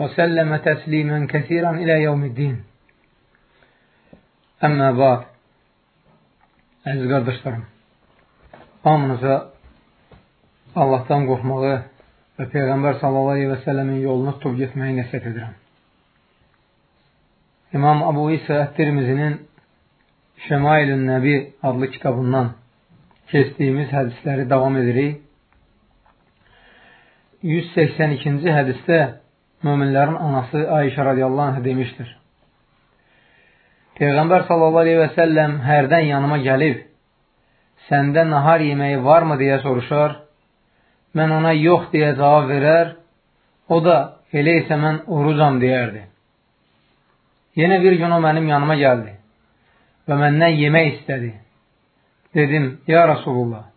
وسلم تسليما كثيرا إلى يوم الدين Əmmə ba'd Əziz qardaşlarım Hamınıza Allahdan qorxmağı və Peyğəmbər sallallahu aleyhi və səlləmin yolunu tutub getməyi nəsiyyət edirəm. İmam Abu İsa Ət-Tirmizinin Şəmailün Nəbi adlı kitabından keçdiyimiz hədisləri davam edirik. 182-ci hədisdə möminlərin anası Ayşə radiyallahu anh demişdir. Peyğəmbər sallallahu aleyhi və səlləm hərdən yanıma gəlib, səndə nahar yeməyi varmı deyə soruşar, mən ona yox deyə cavab verər, o da elə isə mən orucam deyərdi. Yenə bir gün o mənim yanıma gəldi və məndən yemək istədi. Dedim, ya Rasulullah,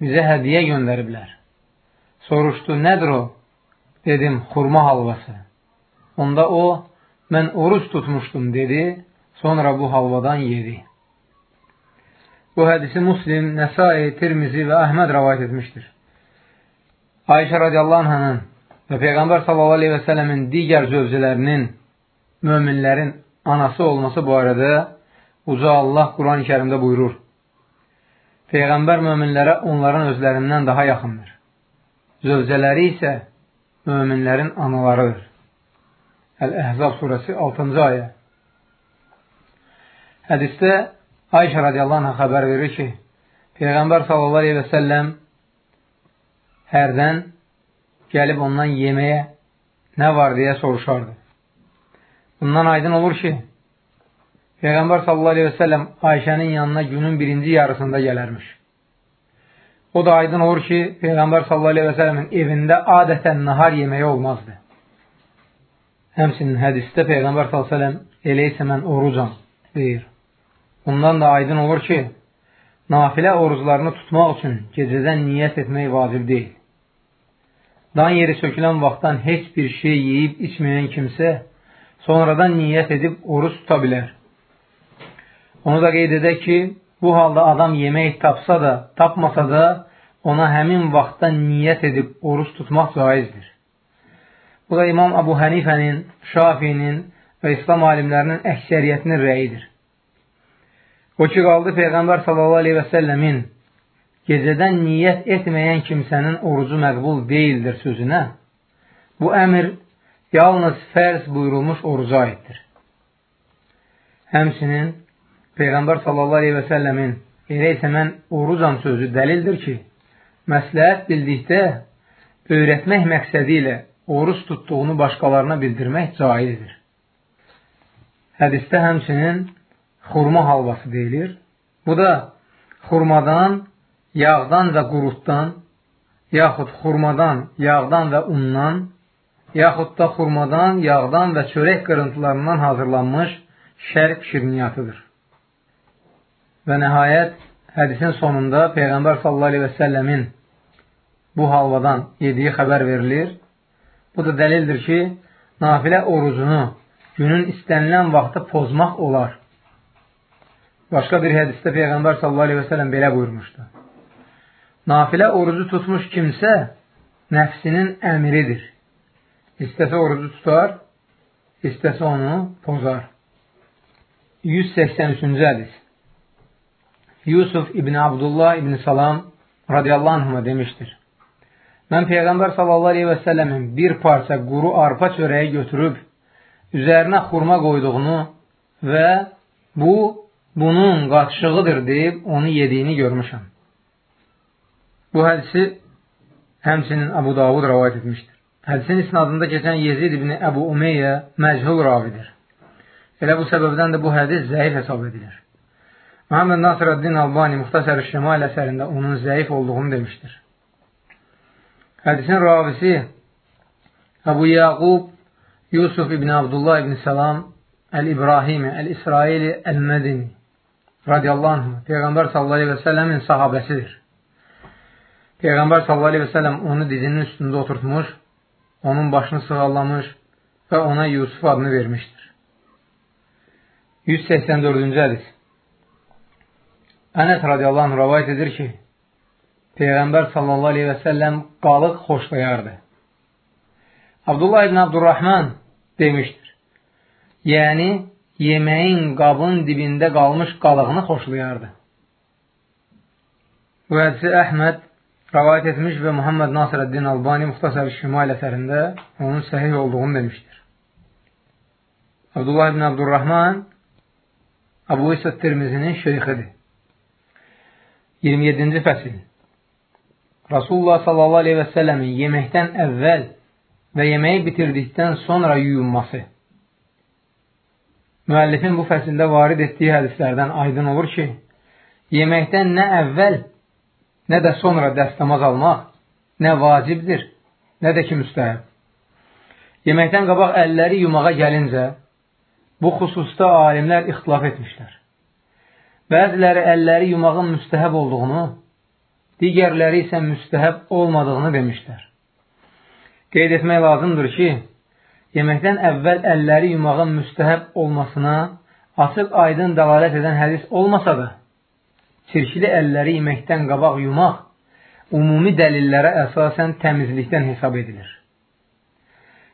bizə hədiyə göndəriblər. Soruşdu, nədir o? Dedim, xurma halvası. Onda o, mən oruç tutmuşdum, dedi Sonra bu halvadan yedi. Bu hədisi Muslim, Nəsai, Tirmizi və Əhməd rəvayət etmişdir. Ayşə radiyallahu anhının və Peyğəmbər sallallahu aleyhi və sələmin digər zövcələrinin, möminlərin anası olması barədə Uca Allah Quran-ı kərimdə buyurur. Peyğəmbər möminlərə onların özlərindən daha yaxındır. Zövcələri isə möminlərin analarıdır. Əl-Əhzab surəsi 6-cı ayə. Hədisdə Ayşə radiyallahu anh xəbər verir ki, Peyğəmbər sallallahu aleyhi və səlləm hərdən gəlib ondan yeməyə nə var deyə soruşardı. Bundan aydın olur ki, Peyğəmbər sallallahu aleyhi və səlləm Ayşənin yanına günün birinci yarısında gələrmiş. O da aydın olur ki, Peyğəmbər sallallahu aleyhi və səlləmin evində adətən nahar yeməyi olmazdı. Həmsinin hədisdə Peyğəmbər sallallahu aleyhi və səlləm elə isə mən orucam deyir. Bundan da aydın olur ki, nafilə oruclarını tutmaq üçün gecədən niyyət etmək vacib deyil. Dan yeri sökülən vaxtdan heç bir şey yeyib içməyən kimsə sonradan niyyət edib oruç tuta. Onu da qeyd edək ki, bu halda adam yemək tapsa da, tapmasa da ona həmin vaxtda niyyət edib oruç tutmaq caizdir. Bu da İmam Abu Hənifənin, Şafinin və İslam alimlərinin əksəriyyətinin rəyidir. O ki, qaldı Peyğəmbər səlləmin gecədən niyyət etməyən kimsənin orucu məqbul deyildir sözünə, bu əmr yalnız fərz buyurulmuş oruca aiddir. Həmsinin Peyğəmbər səlləmin elə isə mən orucam sözü dəlildir ki, məsləhət bildikdə öyrətmək məqsədi ilə oruç tutduğunu başqalarına bildirmək caizdir. Hədistə həmsinin xurma halvası deyilir. Bu da xurmadan, yağdan və qurutdan, yaxud xurmadan, yağdan və undan, yaxud da xurmadan, yağdan və çörək qırıntılarından hazırlanmış şərq şirniyyatıdır. Və nəhayət, hədisin sonunda Peyğəmbər səlləmin bu halvadan yediyi xəbər verilir. Bu da dəlildir ki, nafilə orucunu günün istənilən vaxtı pozmaq olar. Başqa bir hədisdə Peyğəmbər sələm belə buyurmuşdu. Nafilə orucu tutmuş kimsə nəfsinin əmridir. İstəsə orucu tutar, istəsə onu pozar. 183-cü hədis Yusuf ibn Abdullah ibn Salam radiyallahu anhuma demişdir. Mən Peyğəmbər sallallahu aleyhi və səlləmin bir parça quru arpa çörəyi götürüb, üzərinə xurma qoyduğunu və bu bunun qaçışığıdır deyib onu yediyini görmüşəm. Bu hədisi həmsinin Əbu Davud rəvayət etmişdir. Hədisin isnadında keçən Yezid ibn Əbu Umeyyə məchul ravidir. Elə bu səbəbdən də bu hədis zəif hesab edilir. Muhammed Nasiraddin Albani Muxtasər-i Şemal əsərində onun zəif olduğunu demişdir. Hədisin ravisi Əbu Yaqub Yusuf ibn Abdullah ibn Salam Əl-İbrahimi, Əl-İsraili, Əl-Mədini radiyallahu anh, Peyğəmbər sallallahu aleyhi və səlləmin sahabəsidir. Peyğəmbər sallallahu aleyhi və səlləm onu dizinin üstündə oturtmuş, onun başını sığallamış və ona Yusuf adını vermişdir. 184-cü hədis Ənəs radiyallahu anh rəvayət edir ki, Peyğəmbər sallallahu aleyhi və səlləm qalıq xoşlayardı. Abdullah ibn Abdurrahman demişdir. Yəni, yeməyin qabın dibində qalmış qalığını xoşlayardı. Bu hədisi Əhməd rəvayət etmiş və Muhammed Nasirəddin Albani Muxtasar Şimal əsərində onun səhih olduğunu demişdir. Abdullah ibn Abdurrahman Abu İsa Tirmizinin şeyxidir. 27-ci fəsil Rasulullah sallallahu aleyhi və səlləmin yeməkdən əvvəl və yeməyi bitirdikdən sonra yuyunması. Müəllifin bu fəsildə varid etdiyi hədislərdən aydın olur ki, yeməkdən nə əvvəl, nə də sonra dəstəmaz almaq nə vacibdir, nə də ki müstəhəb. Yeməkdən qabaq əlləri yumağa gəlincə, bu xüsusda alimlər ixtilaf etmişlər. Bəziləri əlləri yumağın müstəhəb olduğunu, digərləri isə müstəhəb olmadığını demişlər. Qeyd etmək lazımdır ki, yeməkdən əvvəl əlləri yumağın müstəhəb olmasına açıq aydın dəlalət edən hədis olmasa da, çirkili əlləri yeməkdən qabaq yumaq umumi dəlillərə əsasən təmizlikdən hesab edilir.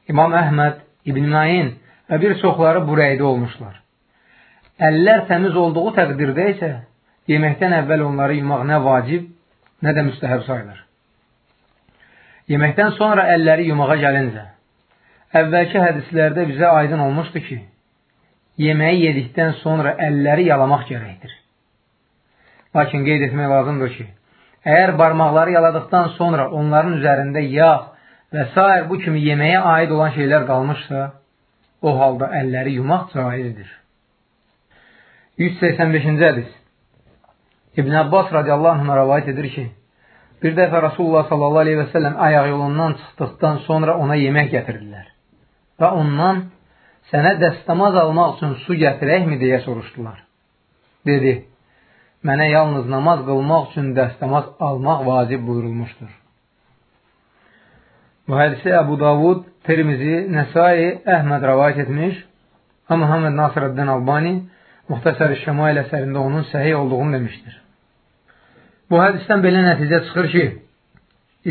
İmam Əhməd, İbn Mayin və bir çoxları bu rəydə olmuşlar. Əllər təmiz olduğu təqdirdə isə yeməkdən əvvəl onları yumaq nə vacib, nə də müstəhəb sayılır. Yeməkdən sonra əlləri yumağa gəlincə, əvvəlki hədislərdə bizə aydın olmuşdu ki, yeməyi yedikdən sonra əlləri yalamaq gərəkdir. Lakin qeyd etmək lazımdır ki, əgər barmaqları yaladıqdan sonra onların üzərində yağ və s. bu kimi yeməyə aid olan şeylər qalmışsa, o halda əlləri yumaq caizdir. 185-ci hədis İbn Abbas radiyallahu anh rəvayət edir ki, Bir dəfə Rasulullah sallallahu aleyhi və səlləm ayaq yolundan çıxdıqdan sonra ona yemək gətirdilər. Və ondan sənə dəstəmaz almaq üçün su gətirəkmi deyə soruşdular. Dedi, mənə yalnız namaz qılmaq üçün dəstəmaz almaq vacib buyurulmuşdur. Bu hədisi Əbu Davud, Tirmizi, Nəsai, Əhməd rəvayət etmiş və Muhammed Nasirəddin Albani Muxtasar-ı Şəmail əsərində onun səhih olduğunu demişdir. Bu hədisdən belə nəticə çıxır ki,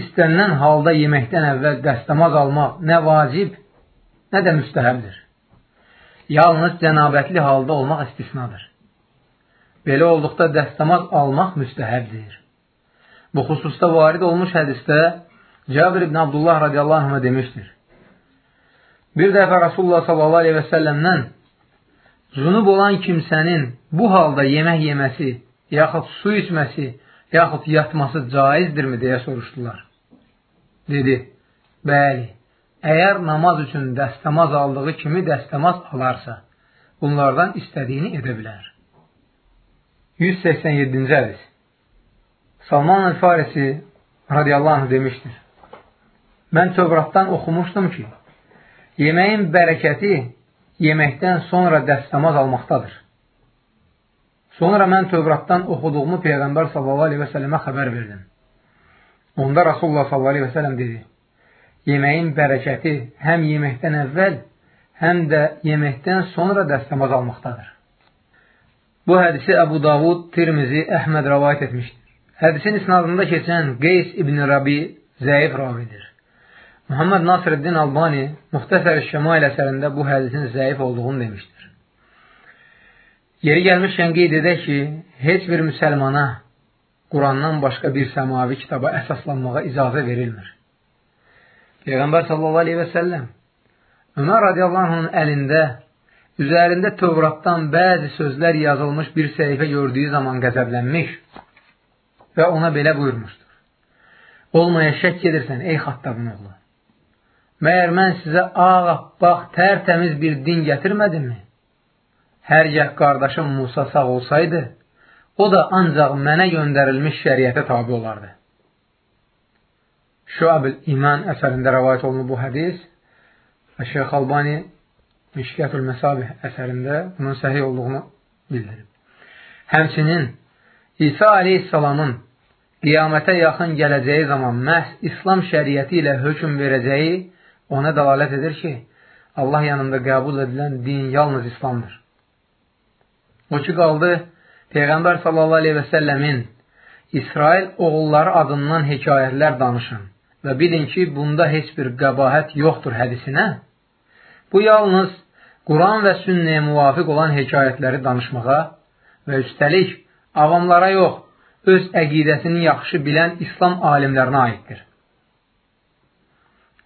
istənilən halda yeməkdən əvvəl dəstəmaz almaq nə vacib, nə də müstəhəbdir. Yalnız cənabətli halda olmaq istisnadır. Belə olduqda dəstəmaz almaq müstəhəbdir. Bu xüsusda varid olmuş hədisdə Cabir ibn Abdullah radiyallahu anhına demişdir. Bir dəfə Rasulullah sallallahu aleyhi və səlləmdən cunub olan kimsənin bu halda yemək yeməsi, yaxud su içməsi yaxud yatması caizdirmi deyə soruşdular. Dedi, bəli, əgər namaz üçün dəstəmaz aldığı kimi dəstəmaz alarsa, bunlardan istədiyini edə bilər. 187-ci hədis Salman el-Farisi radiyallahu anh demişdir. Mən Tövratdan oxumuşdum ki, yeməyin bərəkəti yeməkdən sonra dəstəmaz almaqdadır. Sonra mən Tövratdan oxuduğumu Peyğəmbər sallallahu aleyhi və sələmə xəbər verdim. Onda Rasulullah sələm dedi, yeməyin bərəkəti həm yeməkdən əvvəl, həm də yeməkdən sonra dəstəmaz almaqdadır. Bu hədisi Əbu Davud, Tirmizi, Əhməd rəvayət etmişdir. Hədisin isnadında keçən Qeys ibn Rabi zəif ravidir. Muhammed Nasreddin Albani Muxtəsər-i Şəmail əsərində bu hədisin zəif olduğunu demişdir. Yeri gəlmişkən qeyd edək ki, heç bir müsəlmana Qurandan başqa bir səmavi kitaba əsaslanmağa icazə verilmir. Peyğəmbər sallallahu aleyhi və səlləm Ömər radiyallahu anhın əlində üzərində Tövratdan bəzi sözlər yazılmış bir səhifə gördüyü zaman qəzəblənmiş və ona belə buyurmuşdur. Olmaya şək edirsən, ey xattabın oğlu. Məyər mən sizə ağ-appaq, tərtəmiz bir din gətirmədimmi? Hər gəh qardaşım Musa sağ olsaydı, o da ancaq mənə göndərilmiş şəriətə tabi olardı. Şuab-ül İman əsərində rəvayət olunur bu hədis Və Şeyx Albani Mişkiyyətül Məsabih əsərində bunun səhih olduğunu bildirib. Həmçinin İsa aleyhissalamın qiyamətə yaxın gələcəyi zaman məhz İslam şəriəti ilə hökm verəcəyi ona dəlalət edir ki, Allah yanında qəbul edilən din yalnız İslamdır. O ki, qaldı Peyğəmbər səlləmin İsrail oğulları adından hekayətlər danışın və bilin ki, bunda heç bir qəbahət yoxdur hədisinə. Bu yalnız Quran və sünnəyə müvafiq olan hekayətləri danışmağa və üstəlik avamlara yox, öz əqidəsini yaxşı bilən İslam alimlərinə aiddir.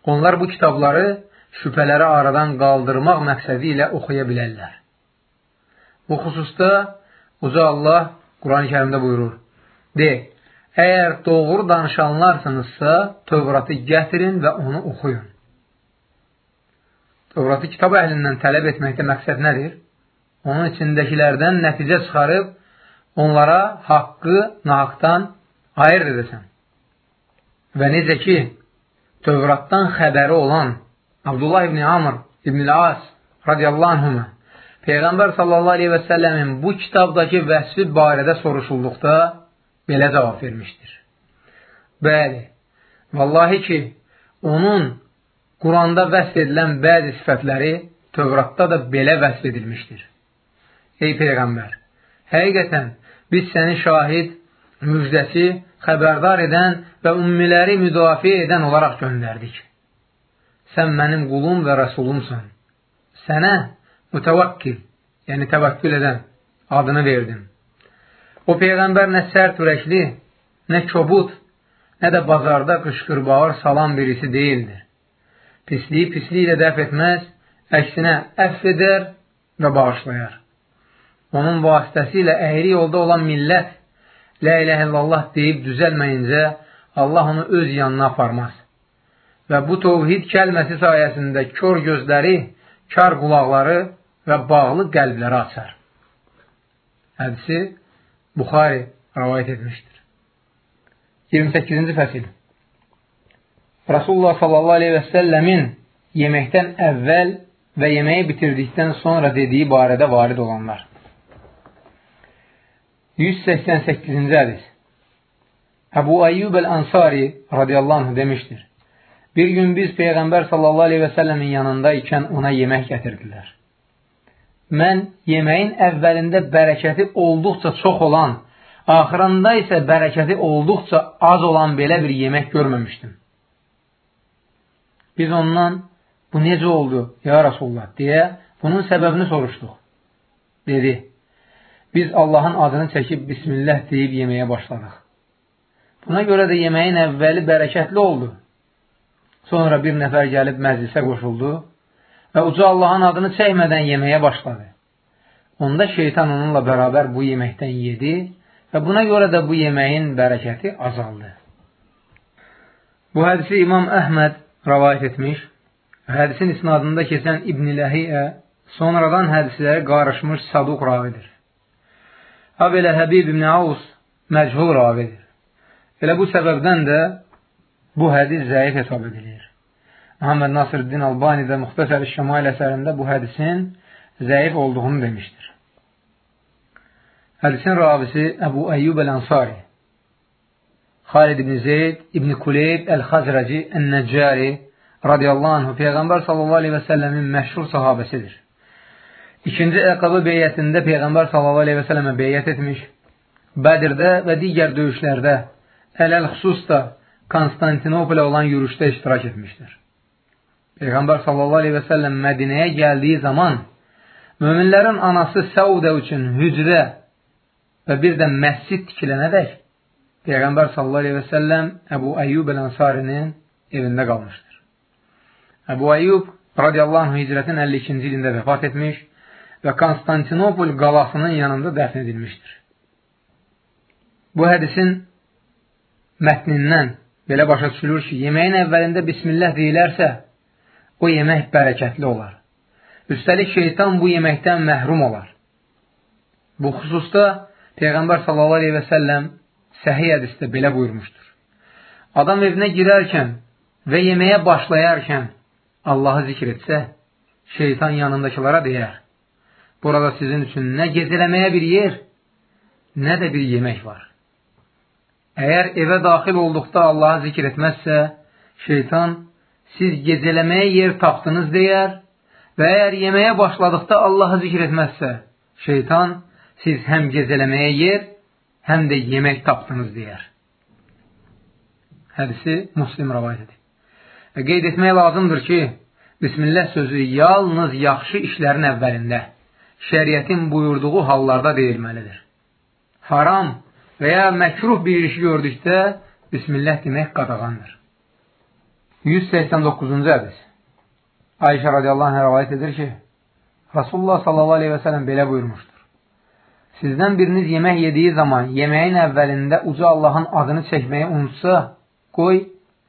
Onlar bu kitabları şübhələri aradan qaldırmaq məqsədi ilə oxuya bilərlər. Bu xüsusda Uca Allah Quran-ı kərimdə buyurur, De, əgər doğru danışanlarsınızsa, Tövratı gətirin və onu oxuyun. Tövratı kitab əhlindən tələb etməkdə məqsəd nədir? Onun içindəkilərdən nəticə çıxarıb, onlara haqqı nahaqdan ayırt edəsən. Və necə ki, Tövratdan xəbəri olan Abdullah ibn Amr ibn As radiyallahu anhümə Peyğəmbər sallallahu aleyhi və səlləmin bu kitabdakı vəsfi barədə soruşulduqda belə cavab vermişdir. Bəli, vallahi ki, onun Quranda vəsf edilən bəzi sifətləri Tövratda da belə vəsf edilmişdir. Ey Peyğəmbər, həqiqətən biz səni şahid, müjdəsi, xəbərdar edən və ümmiləri müdafiə edən olaraq göndərdik. Sən mənim qulum və rəsulumsan. Sənə mütəvakkil, yəni təvəkkül edən adını verdim. O Peyğəmbər nə sərt ürəkli, nə kobud, nə də bazarda qışqırbağır salan birisi deyildir. Pisliyi ilə dəf etməz, əksinə əff edər və bağışlayar. Onun vasitəsilə əhri yolda olan millət Lə ilə illallah deyib düzəlməyincə Allah onu öz yanına aparmaz. Və bu tovhid kəlməsi sayəsində kör gözləri, kar qulaqları və bağlı qəlbləri açar. Hədisi Buxari rəvayət etmişdir. 28-ci fəsil Rasulullah sallallahu aleyhi və səlləmin yeməkdən əvvəl və yeməyi bitirdikdən sonra dediyi barədə varid olanlar. 188-ci hədis Əbu Əyyub əl-Ansari radiyallahu anh demişdir. Bir gün biz Peyğəmbər sallallahu aleyhi və səlləmin yanında ikən ona yemək gətirdilər mən yeməyin əvvəlində bərəkəti olduqca çox olan, axırında isə bərəkəti olduqca az olan belə bir yemək görməmişdim. Biz ondan, bu necə oldu, ya Rasulullah, deyə bunun səbəbini soruşduq. Dedi, biz Allahın adını çəkib Bismillah deyib yeməyə başladıq. Buna görə də yeməyin əvvəli bərəkətli oldu. Sonra bir nəfər gəlib məclisə qoşuldu və uca Allahın adını çəkmədən yeməyə başladı. Onda şeytan onunla bərabər bu yeməkdən yedi və buna görə də bu yeməyin bərəkəti azaldı. Bu hədisi İmam Əhməd rəvayət etmiş. Hədisin isnadında keçən İbn Ləhiyə sonradan hədisləri qarışmış saduq ravidir. Ha belə Həbib İbn Avus məchul ravidir. Elə bu səbəbdən də bu hədis zəif hesab edilir. Muhammed Nasırddin Albani də Muxtəsər-i Şəmail əsərində bu hədisin zəif olduğunu demişdir. Hədisin ravisi Əbu Əyyub əl-Ansari Xalid ibn Zeyd ibn Kuleyb əl-Xazrəci ən-Nəccari radiyallahu anhu Peyğəmbər sallallahu aleyhi və səlləmin məşhur sahabəsidir. İkinci Əqabı beyyətində Peyğəmbər sallallahu aleyhi və səlləmə beyyət etmiş, Bədirdə və digər döyüşlərdə, ələl xüsus da Konstantinopolə olan yürüşdə iştirak etmişdir. Peyğəmbər sallallahu aleyhi və səlləm Mədinəyə gəldiyi zaman möminlərin anası Səudə üçün hücrə və bir də məscid tikilənədək Peyğəmbər sallallahu aleyhi və səlləm Əbu Əyyub el-Ansarinin evində qalmışdır. Əbu Əyyub radiyallahu anh hicrətin 52-ci ilində vəfat etmiş və Konstantinopol qalasının yanında dəfn edilmişdir. Bu hədisin mətnindən belə başa düşülür ki, yeməyin əvvəlində Bismillah deyilərsə, o yemək bərəkətli olar. Üstəlik, şeytan bu yeməkdən məhrum olar. Bu xüsusda Peyğəmbər səlləm səhiy hədisdə belə buyurmuşdur. Adam evinə girərkən və yeməyə başlayarkən Allahı zikr etsə, şeytan yanındakılara deyər, burada sizin üçün nə gecələməyə bir yer, nə də bir yemək var. Əgər evə daxil olduqda Allahı zikr etməzsə, şeytan siz gecələməyə yer tapdınız deyər və əgər yeməyə başladıqda Allahı zikr etməzsə, şeytan siz həm gecələməyə yer, həm də yemək tapdınız deyər. Hədisi Muslim rəvayət edir. Və qeyd etmək lazımdır ki, Bismillah sözü yalnız yaxşı işlərin əvvəlində, şəriətin buyurduğu hallarda deyilməlidir. Haram və ya məkruh bir işi gördükdə Bismillah demək qadağandır. 189-cu hədis Ayşə radiyallahu anh rəvayət edir ki, Rasulullah sallallahu aleyhi və sələm belə buyurmuşdur. Sizdən biriniz yemək yediyi zaman yeməyin əvvəlində uca Allahın adını çəkməyi unutsa, qoy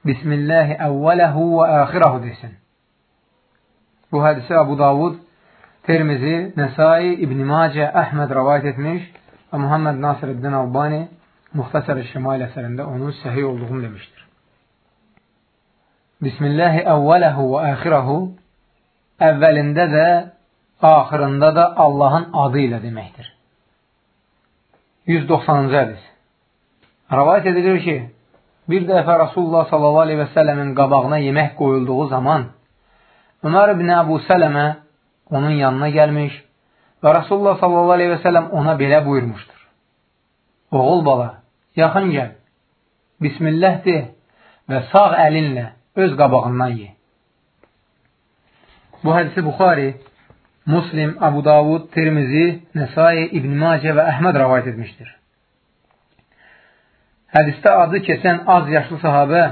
Bismillahi əvvələhu və əxirəhu desin. Bu hədisi Abu Davud, Termizi, Nəsai, İbn-i Macə, Əhməd rəvayət etmiş və Muhammed Nasir-əddin Albani Muxtasar-ı Şimal əsərində onun səhiy olduğunu demişdir. Bismillahi əvvələhu və əxirəhu əvvəlində də, axırında da Allahın adı ilə deməkdir. 190-cı hədis. Rəvayət edilir ki, bir dəfə Rasulullah sallallahu aleyhi və sələmin qabağına yemək qoyulduğu zaman Ömər ibn Əbu Sələmə onun yanına gəlmiş və Rasulullah sələm ona belə buyurmuşdur. Oğul bala, yaxın gəl, Bismillah de və sağ əlinlə öz qabağından ye. Bu hədisi Buxari Muslim, Abu Davud, Tirmizi, Nəsai, İbn Macə və Əhməd rəvayət etmişdir. Hədistə adı keçən az yaşlı sahabə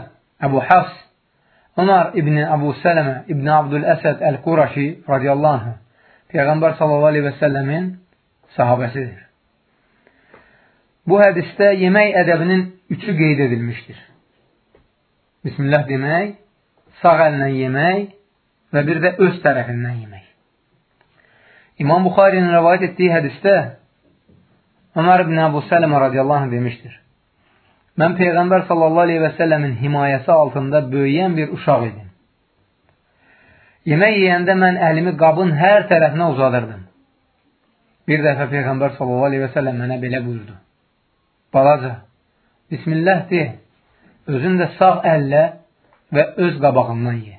Əbu Hafs, Ömər İbn Əbu Sələmə İbn Abdül Əsəd Əl-Quraşi radiyallahu anh, Peyğəmbər sallallahu aleyhi və səlləmin sahabəsidir. Bu hədistə yemək ədəbinin üçü qeyd edilmişdir. Bismillah demək, sağ əllə yemək və bir də öz tərəfindən yemək. İmam Buxarinin rəvayət etdiyi hədisdə Ömər ibn Əbu Sələmə radiyallahu anh demişdir. Mən Peyğəmbər sallallahu aleyhi və səlləmin himayəsi altında böyüyən bir uşaq idim. Yemək yeyəndə mən əlimi qabın hər tərəfinə uzadırdım. Bir dəfə Peyğəmbər sallallahu aleyhi və səlləm mənə belə buyurdu. Balaca, Bismillah de, özün də sağ əllə və öz qabağından ye.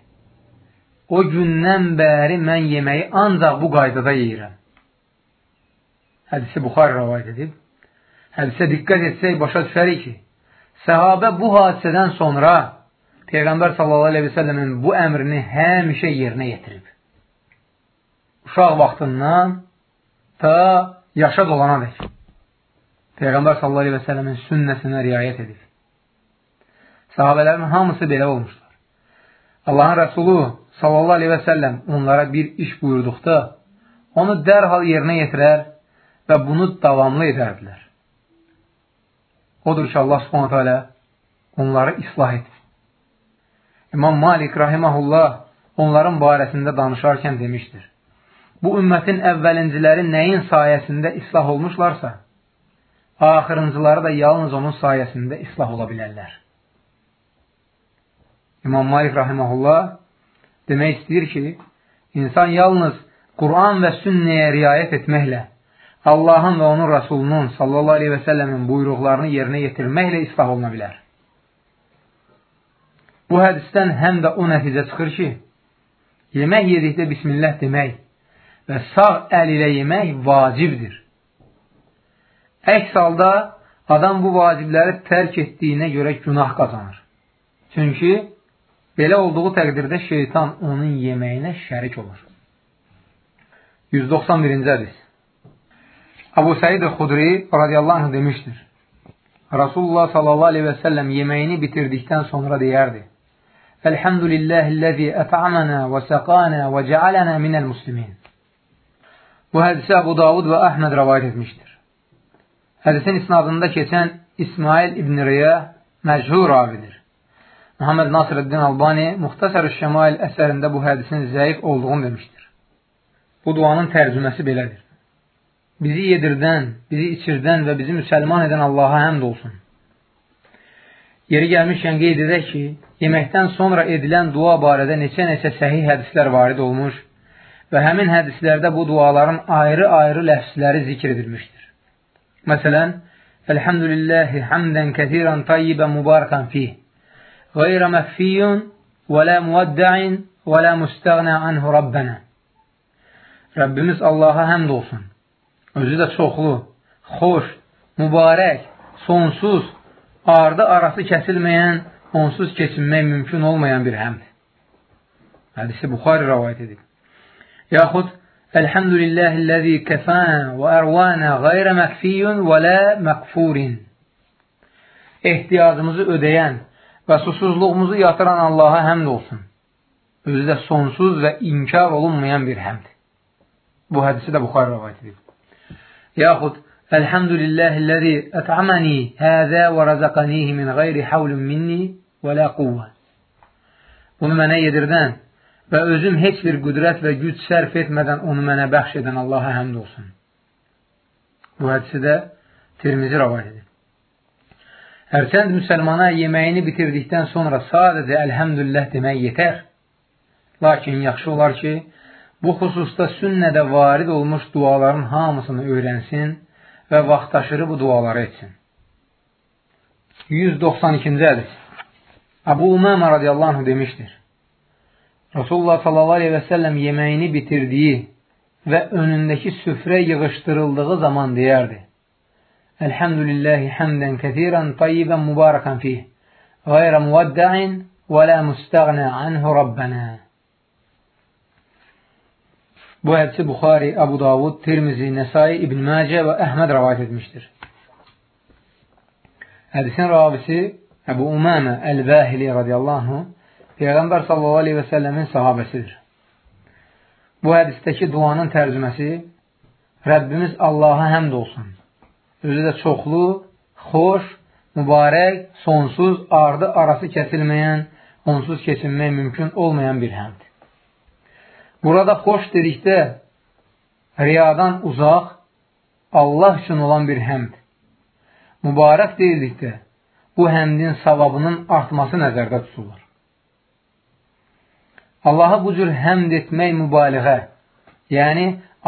O gündən bəri mən yeməyi ancaq bu qaydada yeyirəm. Hədisi Buxar rəvayət edib. Hədisə diqqət etsək, başa düşərik ki, səhabə bu hadisədən sonra Peyğəmbər səlləmin bu əmrini həmişə yerinə yetirib. Uşaq vaxtından ta yaşa dolana dək. Peyğəmbər səlləmin sünnəsinə riayət edib. Sahabələrin hamısı belə olmuşlar. Allahın Rəsulu səlləm onlara bir iş buyurduqda, onu dərhal yerinə yetirər və bunu davamlı edərdilər. Odur ki, Allah subhanətə alə onları islah edir. İmam Malik rahiməhullah onların barəsində danışarkən demişdir. Bu ümmətin əvvəlinciləri nəyin sayəsində islah olmuşlarsa, axırıncıları da yalnız onun sayəsində islah ola bilərlər. İmam Malik rahiməhullah demək istəyir ki, insan yalnız Quran və sünnəyə riayət etməklə, Allahın və onun Rasulunun sallallahu aleyhi və səlləmin buyruqlarını yerinə yetirməklə islah oluna bilər. Bu hədisdən həm də o nəticə çıxır ki, yemək yedikdə Bismillah demək və sağ əl ilə yemək vacibdir. Əks halda adam bu vacibləri tərk etdiyinə görə günah qazanır. Çünki Belə olduğu təqdirdə şeytan onun yeməyinə şərik olur. 191-ci hədis Abu Səid Xudri radiyallahu anh demişdir. Rasulullah sallallahu aleyhi və səlləm yeməyini bitirdikdən sonra deyərdi. Elhamdülilləhilləzi ət'amənə və səqanə və cəalənə minəl muslimin. Bu hədisi Abu Davud və Əhməd rəvayət etmişdir. Hədisin isnadında keçən İsmail İbn Riya məchur ravidir. Muhammed Nasirəddin Albani Muxtasar-ı Şəmail əsərində bu hədisin zəif olduğunu demişdir. Bu duanın tərcüməsi belədir. Bizi yedirdən, bizi içirdən və bizi müsəlman edən Allaha həmd olsun. Yeri gəlmişkən qeyd edək ki, yeməkdən sonra edilən dua barədə neçə-neçə səhih hədislər varid olmuş və həmin hədislərdə bu duaların ayrı-ayrı ləfsləri zikr edilmişdir. Məsələn, Elhamdülillahi hamdən kəthirən tayyibən mübarəkən fih, qeyrə məxfiyyun və lə müvəddəin və lə müstəğnə anhu Rabbənə. Rəbbimiz Allaha həmd olsun. Özü də çoxlu, xoş, mübarək, sonsuz, ardı arası kəsilməyən, onsuz keçinmək mümkün olmayan bir həmd. Hədisi Buxari rəvayət edib. Yaxud Elhamdülillahilləzi kəfənə və ərvanə qayrə məkfiyyün və lə məqfurin. Ehtiyacımızı ödəyən və susuzluğumuzu yatıran Allaha həmd olsun. Özü də sonsuz və inkar olunmayan bir həmd. Bu hədisi də Buxari rəvayət edib. Yaxud Elhamdülillahilləzi ət'aməni həzə və rəzəqənihi min qeyri havlun minni və lə quvvə. Bunu mənə yedirdən və özüm heç bir qüdrət və güc sərf etmədən onu mənə bəxş edən Allaha həmd olsun. Bu hədisi də Tirmizi rəvayət edir. Hərçənd müsəlmana yeməyini bitirdikdən sonra sadəcə əlhəmdülillah demək yetər. Lakin yaxşı olar ki, bu xüsusda sünnədə varid olmuş duaların hamısını öyrənsin və vaxtaşırı bu duaları etsin. 192-ci hədis Abu Umamə radiyallahu anh demişdir. Rasulullah sallallahu aleyhi və səlləm yeməyini bitirdiyi və önündəki süfrə yığışdırıldığı zaman deyərdi. Elhamdülillahi həmdən kəthirən tayyibən mübarəkən fih, qayrə müvəddəin və lə müstəğnə anhu Rabbənə. Bu hədisi Buxari, Abu Davud, Tirmizi, Nəsai, İbn Məcə və Əhməd rəvayət etmişdir. Hədisin ravisi Əbu Umamə Əl-Vəhili radiyallahu Peyğəmbər sallallahu aleyhi və səlləmin sahabəsidir. Bu hədistəki duanın tərcüməsi Rəbbimiz Allaha həmd olsun. Özü də çoxlu, xoş, mübarək, sonsuz, ardı arası kəsilməyən, onsuz keçinmək mümkün olmayan bir həmd. Burada xoş dedikdə riyadan uzaq, Allah üçün olan bir həmd. Mübarək deyildikdə bu həmdin savabının artması nəzərdə tutulur. Allaha bu cür həmd etmək mübaliğə, yəni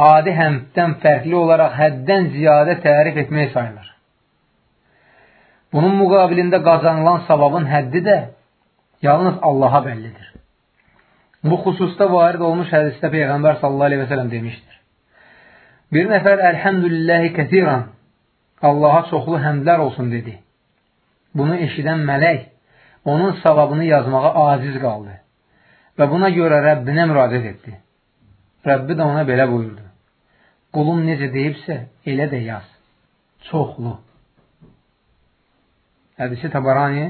adi həmddən fərqli olaraq həddən ziyadə tərif etmək sayılır. Bunun müqabilində qazanılan savabın həddi də yalnız Allaha bəllidir. Bu xüsusda varid olmuş hədisdə Peyğəmbər sallallahu aleyhi və sələm demişdir. Bir nəfər əlhəmdülilləhi kəsiran Allaha çoxlu həmdlər olsun dedi. Bunu eşidən mələk onun savabını yazmağa aciz qaldı və buna görə Rəbbinə müraciət etdi. Rəbbi də ona belə buyurdu. Qulum necə deyibsə, elə də yaz. Çoxlu. Hədisi Tabarani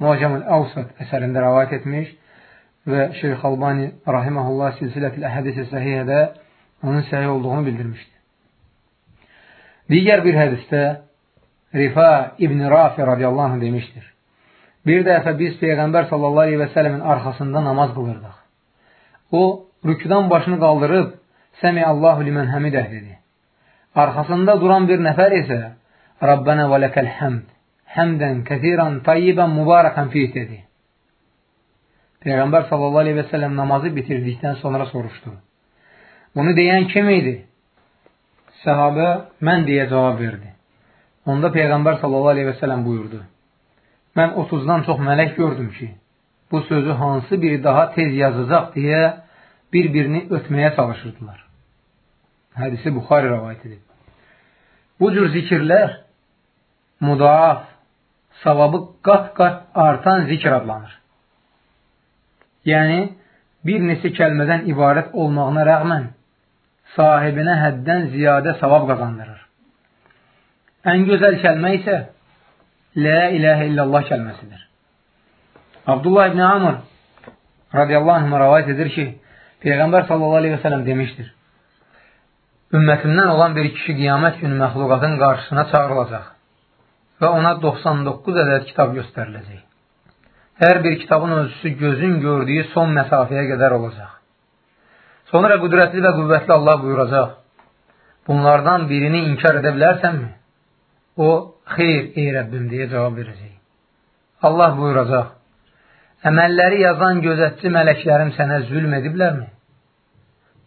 Muacamül Əvsat əsərində rəvayət etmiş və Şeyx Albani rahiməhullah silsilətil əhədisi səhiyyədə onun səhih olduğunu bildirmişdir. Digər bir hədisdə Rifa İbn Rafi radiyallahu anh demişdir. Bir dəfə biz Peyğəmbər sallallahu aleyhi və sələmin arxasında namaz qılırdıq. O, rüküdən başını qaldırıb, Səmi Allahu limən həmidə dedi. Arxasında duran bir nəfər isə Rabbənə və ləkəl həmd, həmdən kəthirən tayyibən mübarəkən fiyt dedi. Peyğəmbər sallallahu aleyhi və səlləm namazı bitirdikdən sonra soruşdu. Bunu deyən kim idi? Səhabə mən deyə cavab verdi. Onda Peyğəmbər sallallahu aleyhi və səlləm buyurdu. Mən 30-dan çox mələk gördüm ki, bu sözü hansı biri daha tez yazacaq deyə bir-birini ötməyə çalışırdılar. Hədisi Buxari rəvayət edib. Bu cür zikirlər mudaaf, savabı qat-qat artan zikr adlanır. Yəni, bir neçə kəlmədən ibarət olmağına rəğmən sahibinə həddən ziyadə savab qazandırır. Ən gözəl kəlmə isə Lə iləhə illallah kəlməsidir. Abdullah ibn Amr radiyallahu anh rəvayət edir ki, Peyğəmbər sallallahu aleyhi və sələm demişdir. Ümmətimdən olan bir kişi qiyamət günü məxluqatın qarşısına çağırılacaq və ona 99 ədəd kitab göstəriləcək. Hər bir kitabın ölçüsü gözün gördüyü son məsafəyə qədər olacaq. Sonra qüdrətli və qüvvətli Allah buyuracaq. Bunlardan birini inkar edə bilərsənmi? O, xeyr, ey Rəbbim, deyə cavab verəcək. Allah buyuracaq, əməlləri yazan gözətçi mələklərim sənə zülm ediblərmi?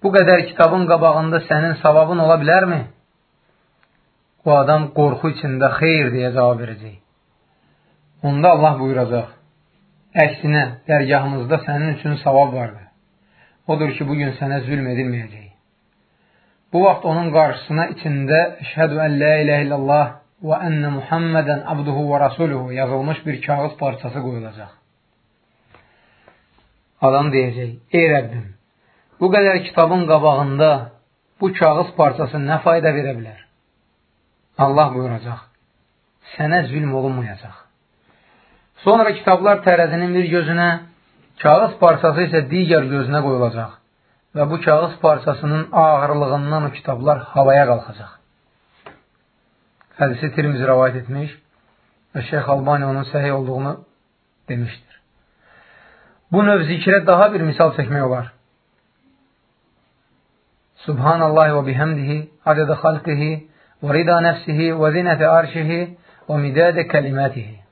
Bu qədər kitabın qabağında sənin savabın ola bilərmi? O adam qorxu içində xeyr deyə cavab verəcək. Onda Allah buyuracaq, əksinə, dərgahımızda sənin üçün savab vardır. Odur ki, bugün sənə zülm edilməyəcək. Bu vaxt onun qarşısına içində Əşhədü ən la ilə illallah və ənnə Muhammədən abduhu və rasuluhu yazılmış bir kağız parçası qoyulacaq. Adam deyəcək, ey Rəbbim, bu qədər kitabın qabağında bu kağız parçası nə fayda verə bilər? Allah buyuracaq, sənə zülm olunmayacaq. Sonra kitablar tərəzinin bir gözünə, kağız parçası isə digər gözünə qoyulacaq və bu kağız parçasının ağırlığından o kitablar havaya qalxacaq. Hədisi Tirmizi rəvayət etmiş və Şeyx Albani onun səhiy olduğunu demişdir. Bu növ zikrə daha bir misal çəkmək olar. Subhanallahi və bihəmdihi, adədə xalqihi, və rida nəfsihi, və zinəti arşihi, və midədə kəlimətihi.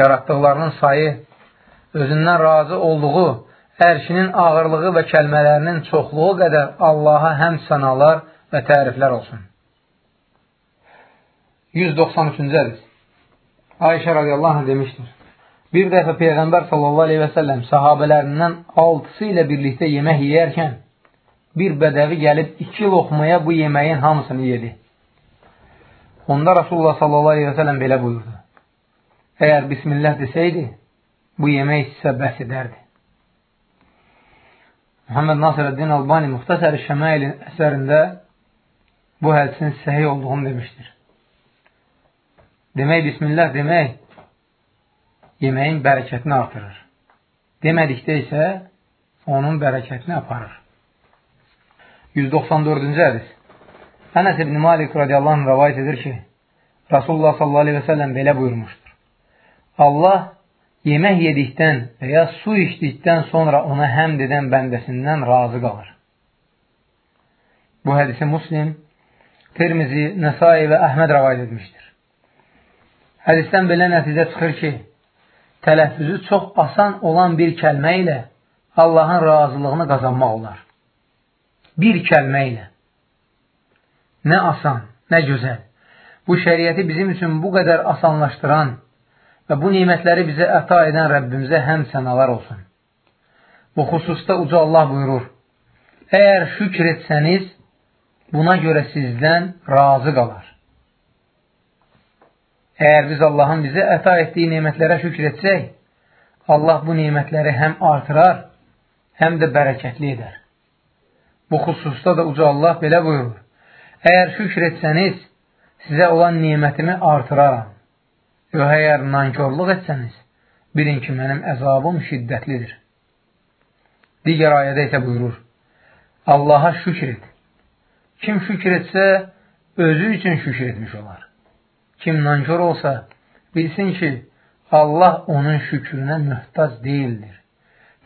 Yaratdıqlarının sayı, özündən razı olduğu, ərşinin ağırlığı və kəlmələrinin çoxluğu qədər Allaha həm sənalar və təriflər olsun. 193-cü hədis Ayşə radiyallahu anh demişdir. Bir dəfə Peyğəmbər sallallahu aleyhi və səlləm sahabələrindən altısı ilə birlikdə yemək yeyərkən bir bədəvi gəlib iki loxmaya bu yeməyin hamısını yedi. Onda Rasulullah sallallahu aleyhi və səlləm belə buyurdu. Əgər Bismillah desəydi, bu yemək sizə bəhs edərdi. Muhammed Nasirəddin Albani Muxtasəri Şəmailin əsərində bu hədisin səhiy olduğunu demişdir. Demək, Bismillah demək, yeməyin bərəkətini artırır. Demədikdə isə onun bərəkətini aparır. 194-cü hədis Ənəs ibn Malik radiyallahu anh rəvayət edir ki, Rasulullah sallallahu aleyhi və səlləm belə buyurmuşdur. Allah yemək yedikdən və ya su içdikdən sonra ona həmd edən bəndəsindən razı qalır. Bu hədisi Muslim, Tirmizi, Nəsai və Əhməd rəvayət etmişdir. Hədisdən belə nəticə çıxır ki, tələffüzü çox asan olan bir kəlmə ilə Allahın razılığını qazanmaq olar. Bir kəlmə ilə. Nə asan, nə gözəl. Bu şəriəti bizim üçün bu qədər asanlaşdıran və bu nimətləri bizə əta edən Rəbbimizə həm sənalar olsun. Bu xüsusda uca Allah buyurur, Əgər şükr etsəniz, buna görə sizdən razı qalar. Əgər biz Allahın bizə əta etdiyi nemətlərə şükr etsək, Allah bu nemətləri həm artırar, həm də bərəkətli edər. Bu xüsusda da uca Allah belə buyurur. Əgər şükr etsəniz, sizə olan nemətimi artıraram. Yox, əgər nankörlük etsəniz, bilin ki, mənim əzabım şiddətlidir. Digər ayədə isə buyurur, Allaha şükr et. Kim şükr etsə, özü üçün şükr etmiş olar. Kim nankör olsa, bilsin ki, Allah onun şükrünə mühtac deyildir.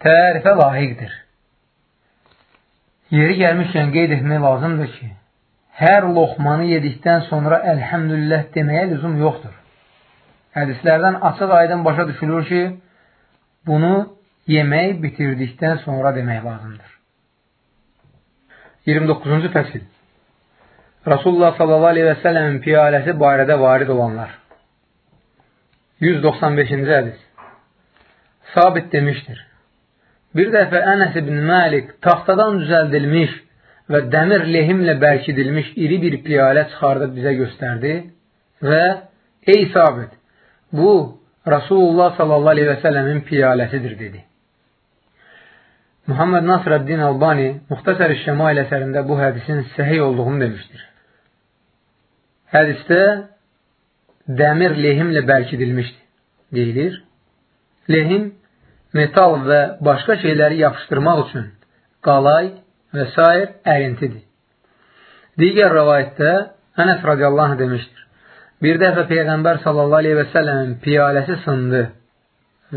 Tərifə layiqdir. Yeri gəlmişkən qeyd etmək lazımdır ki, hər loxmanı yedikdən sonra əlhəmdülillah deməyə lüzum yoxdur. Hədislərdən açıq aydın başa düşülür ki, bunu yemək bitirdikdən sonra demək lazımdır. 29-cu fəsil Rasulullah səlləmin piyaləsi barədə varid olanlar. 195-ci hədis Sabit demişdir. Bir dəfə Ənəs ibn Məlik taxtadan düzəldilmiş və dəmir lehimlə bərkidilmiş iri bir piyalə çıxardıb bizə göstərdi və Ey Sabit, bu Rasulullah səlləmin piyaləsidir, dedi. Muhammed Nasrəddin Albani Muxtasər-i Şəmail əsərində bu hədisin səhiy olduğunu demişdir. Hədisdə dəmir lehimlə bərkidilmişdir, deyilir. Lehim metal və başqa şeyləri yapışdırmaq üçün qalay və s. ərintidir. Digər rəvayətdə Ənəs radiyallahu demişdir. Bir dəfə Peyğəmbər səlləmin piyaləsi sındı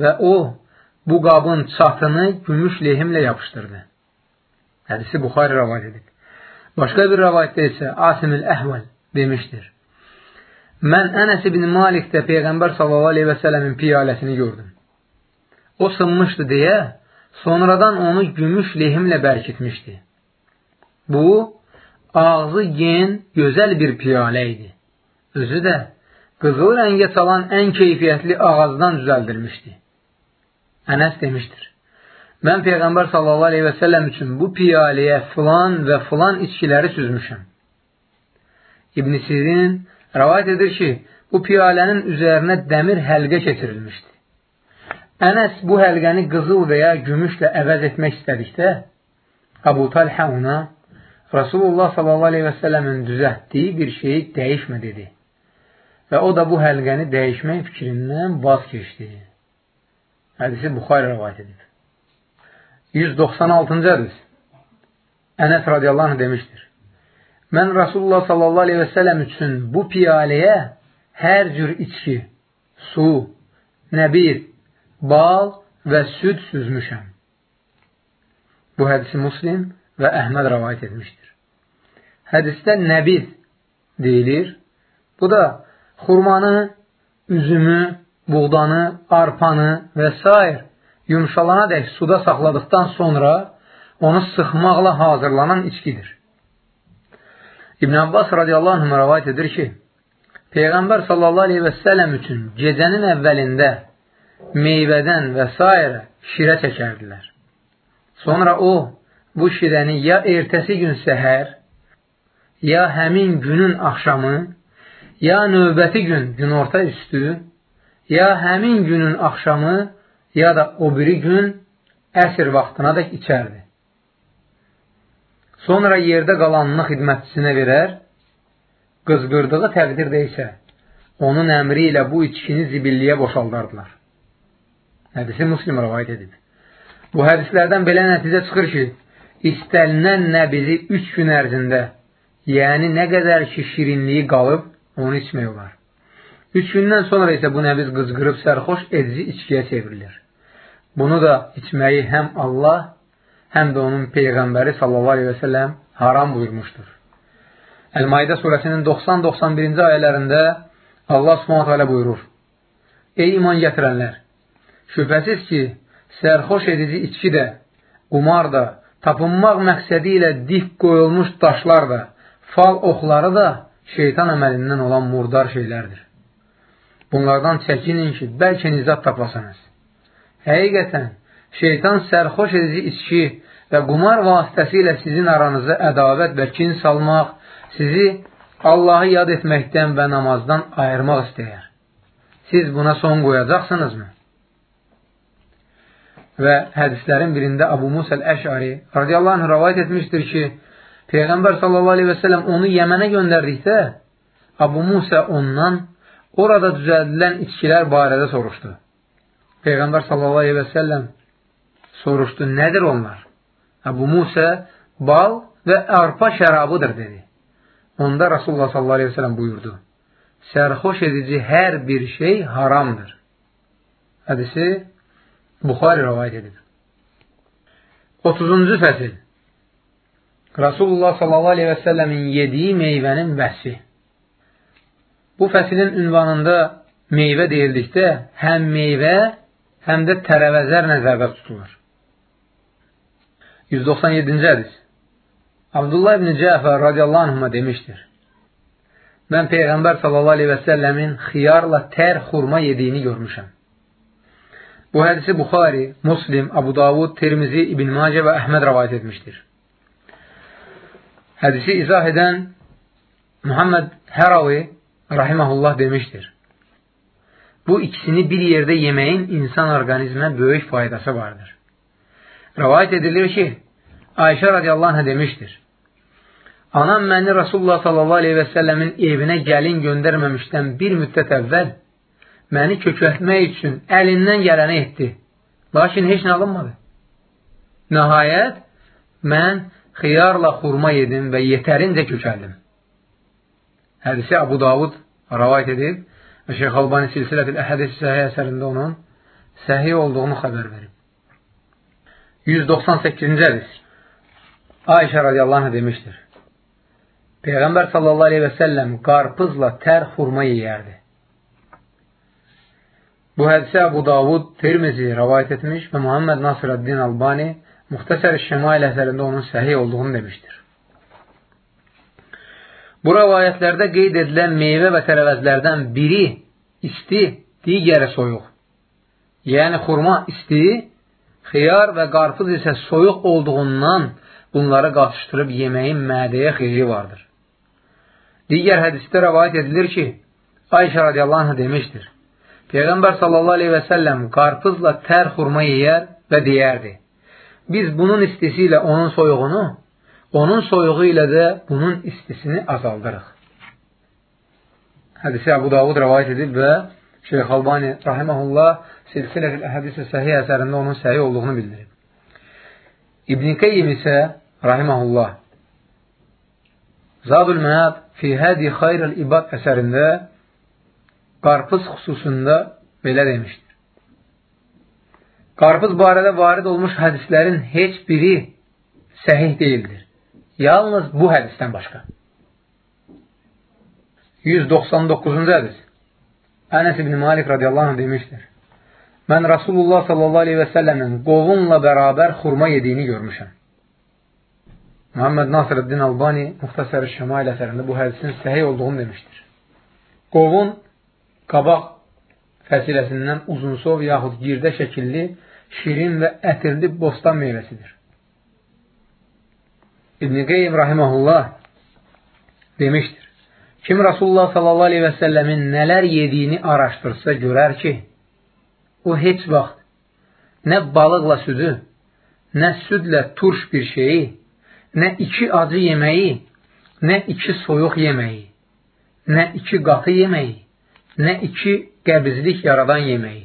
və o, bu qabın çatını gümüş lehimlə yapışdırdı. Hədisi Buxari rəvayət edib. Başqa bir rəvayətdə isə Asimil Əhvəl demişdir. mən Ənəs ibn Malikdə Peyğəmbər sələmin piyaləsini gördüm. O sınmışdı deyə, sonradan onu gümüş lehimlə bərkitmişdi. Bu, ağzı gen, gözəl bir piyalə idi. Özü də qızıl rəngə çalan ən keyfiyyətli ağacdan düzəldilmişdi. Ənəs demişdir. Mən Peyğəmbər sallallahu aleyhi və səlləm üçün bu piyaləyə filan və filan içkiləri süzmüşəm. İbn Sirin rəvayət edir ki, bu piyalənin üzərinə dəmir həlqə keçirilmişdi. Ənəs bu həlqəni qızıl və ya gümüşlə əvəz etmək istədikdə, Abu Talhə ona Rasulullah sallallahu aleyhi və səlləmin bir şeyi dəyişmə dedi. Və o da bu həlqəni dəyişmək fikrindən vaz keçdi. Hədisi Buxarə rəvayət edib. 196-cı hədis. Ənəs radiyallahu anh demişdir. Mən Rasulullah sallallahu aleyhi və sələm üçün bu piyaləyə hər cür içki, su, nəbir, bal və süd süzmüşəm. Bu hədisi Muslim və Əhməd rəvayət etmişdir. Hədisdə nəbir deyilir. Bu da xurmanı, üzümü, buğdanı, arpanı və s. yumşalana dək suda saxladıqdan sonra onu sıxmaqla hazırlanan içkidir. İbn Abbas radiyallahu anh rəvayət edir ki, Peyğəmbər sallallahu aleyhi və səlləm üçün gecənin əvvəlində meyvədən və s. şirə çəkərdilər. Sonra o, bu şirəni ya ertəsi gün səhər, ya həmin günün axşamı, ya növbəti gün günorta üstü, ya həmin günün axşamı, ya da o biri gün əsr vaxtına da içərdi. Sonra yerdə qalanını xidmətçisinə verər, qızqırdığı təqdirdə isə onun əmri ilə bu içkini zibilliyə boşaldardılar. Hədisi Muslim rəvayət edib. Bu hədislərdən belə nəticə çıxır ki, istənilən nəbizi üç gün ərzində, yəni nə qədər ki şirinliyi qalıb, onu içmək olar. Üç gündən sonra isə bu nəbiz qızqırıb sərxoş edici içkiyə çevrilir. Bunu da içməyi həm Allah, həm də onun Peyğəmbəri səlləm haram buyurmuşdur. Əl-Maidə surəsinin 90-91-ci ayələrində Allah hələ buyurur. Ey iman gətirənlər! Şübhəsiz ki, sərxoş edici içki də, qumar da, tapınmaq məqsədi ilə dik qoyulmuş daşlar da, fal oxları da şeytan əməlindən olan murdar şeylərdir. Bunlardan çəkinin ki, bəlkə nizat tapasınız. Həqiqətən, şeytan sərxoş edici içki və qumar vasitəsilə sizin aranızı ədavət və kin salmaq, sizi Allahı yad etməkdən və namazdan ayırmaq istəyər. Siz buna son qoyacaqsınızmı? Və hədislərin birində Abu Musa əl-Əşari radiyallahu anh rəvayət etmişdir ki, Peyğəmbər sələm onu Yəmənə göndərdikdə, Abu Musa ondan orada düzəldilən içkilər barədə soruşdu. Peyğəmbər səlləm soruşdu, nədir onlar? Əbu Musa bal və arpa şərabıdır, dedi. Onda Rasulullah səlləm buyurdu, sərxoş edici hər bir şey haramdır. Hədisi Buxari rəvayət edir. 30-cu fəsil Rasulullah səlləmin yediyi meyvənin vəsfi Bu fəsilin ünvanında meyvə deyildikdə həm meyvə, həm də tərəvəzər nəzərdə tutulur. 197-ci hədis Abdullah ibn Cəfər radiyallahu anhuma demişdir. Mən Peyğəmbər səlləmin xiyarla tər xurma yediyini görmüşəm. Bu hədisi Buxari, Muslim, Abu Davud, Tirmizi, İbn Macə və Əhməd rəvayət etmişdir. Hədisi izah edən Muhammed Həravi rahiməhullah demişdir. Bu ikisini bir yerdə yeməyin insan orqanizmə böyük faydası vardır. Rəvayət edilir ki, Ayşə radiyallahu anh demişdir. Anam məni Rasulullah sallallahu aleyhi və səlləmin evinə gəlin göndərməmişdən bir müddət əvvəl məni kökəltmək üçün əlindən gələni etdi. Lakin heç nə alınmadı. Nəhayət, mən xiyarla xurma yedim və yetərincə kökəldim. Hədisi Abu Davud rəvayət edib və Şeyx Albani silsilət-ül əhədis səhiyyə əsərində onun səhiy olduğunu xəbər verib. 198-ci hədis Ayşə radiyallahu anh demişdir. Peyğəmbər sallallahu aleyhi və səlləm qarpızla tər xurma yeyərdi. Bu hədisə Əbu Davud Tirmizi rəvayət etmiş və Muhammed Nasirəddin Albani Muxtəsər Şəmail əsərində onun səhih olduğunu demişdir. Bu rəvayətlərdə qeyd edilən meyvə və tərəvəzlərdən biri isti, digəri soyuq. Yəni, xurma isti, xiyar və qarpız isə soyuq olduğundan bunları qatışdırıb yeməyin mədəyə xeyri vardır. Digər hədisdə rəvayət edilir ki, Ayşə radiyallahu anh demişdir. Peyğəmbər sallallahu aleyhi və səlləm qarpızla tər xurma yeyər və deyərdi. Biz bunun istisi ilə onun soyuğunu, onun soyuğu ilə də bunun istisini azaldırıq. Hədisi Əbu Davud rəvayət edib və Şeyx Albani rahiməhullah silsilə hədisi səhih əsərində onun səhih olduğunu bildirib. İbn-i Qeyyim isə rahiməhullah Zadul Məad fi Hədi Xayrəl İbad əsərində qarpız xüsusunda belə demişdir. Qarpız barədə varid olmuş hədislərin heç biri səhih deyildir. Yalnız bu hədisdən başqa. 199-cu hədis Ənəs ibn Malik radiyallahu anh demişdir. Mən Rasulullah sallallahu aleyhi və səlləmin qovunla bərabər xurma yediyini görmüşəm. Muhammed Nasirəddin Albani Muxtasar-ı Şəmail əsərində bu hədisin səhih olduğunu demişdir. Qovun qabaq fəsiləsindən uzunsov yaxud girdə şəkilli, şirin və ətirli bostan meyvəsidir. İbn-i Qeym Rahiməhullah demişdir. Kim Rasulullah sallallahu aleyhi və səlləmin nələr yediyini araşdırsa görər ki, o heç vaxt nə balıqla südü, nə südlə turş bir şeyi, nə iki acı yeməyi, nə iki soyuq yeməyi, nə iki qatı yeməyi, nə iki qəbizlik yaradan yeməyi,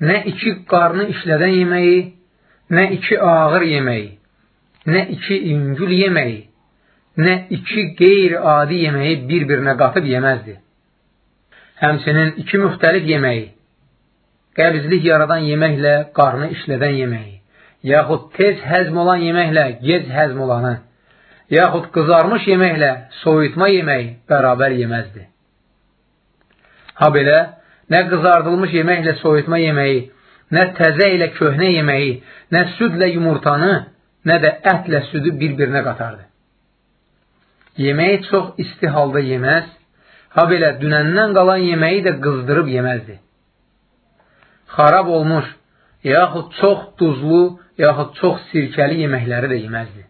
nə iki qarnı işlədən yeməyi, nə iki ağır yeməyi, nə iki yüngül yeməyi, nə iki qeyri-adi yeməyi bir-birinə qatıb yeməzdi. Həmsinin iki müxtəlif yeməyi, qəbizlik yaradan yeməklə qarnı işlədən yeməyi, yaxud tez həzm olan yeməklə gec həzm olanı, yaxud qızarmış yeməklə soyutma yeməyi bərabər yeməzdi. Ha belə, nə qızardılmış yeməklə soyutma yeməyi, nə təzə ilə köhnə yeməyi, nə südlə yumurtanı, nə də ətlə südü bir-birinə qatardı. Yeməyi çox isti halda yeməz, ha belə dünəndən qalan yeməyi də qızdırıb yeməzdi. Xarab olmuş, yaxud çox duzlu, yaxud çox sirkəli yeməkləri də yeməzdi.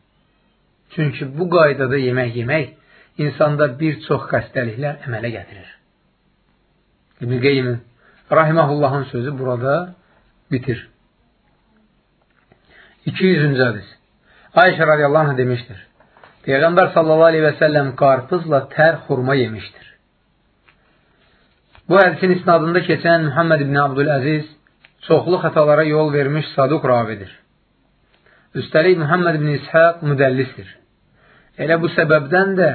Çünki bu qaydada yemək yemək insanda bir çox xəstəliklər əmələ gətirir. İbn Qeymin rahiməhullahın sözü burada bitir. 200-cü hədis. Ayşə radiyallahu anh demişdir. Peyğəmbər sallallahu aleyhi və səlləm qarpızla tər xurma yemişdir. Bu hədisin isnadında keçən Muhammed ibn Abdüləziz çoxlu xətalara yol vermiş saduq ravidir. Üstəlik Muhammed ibn İshaq müdəllisdir. Elə bu səbəbdən də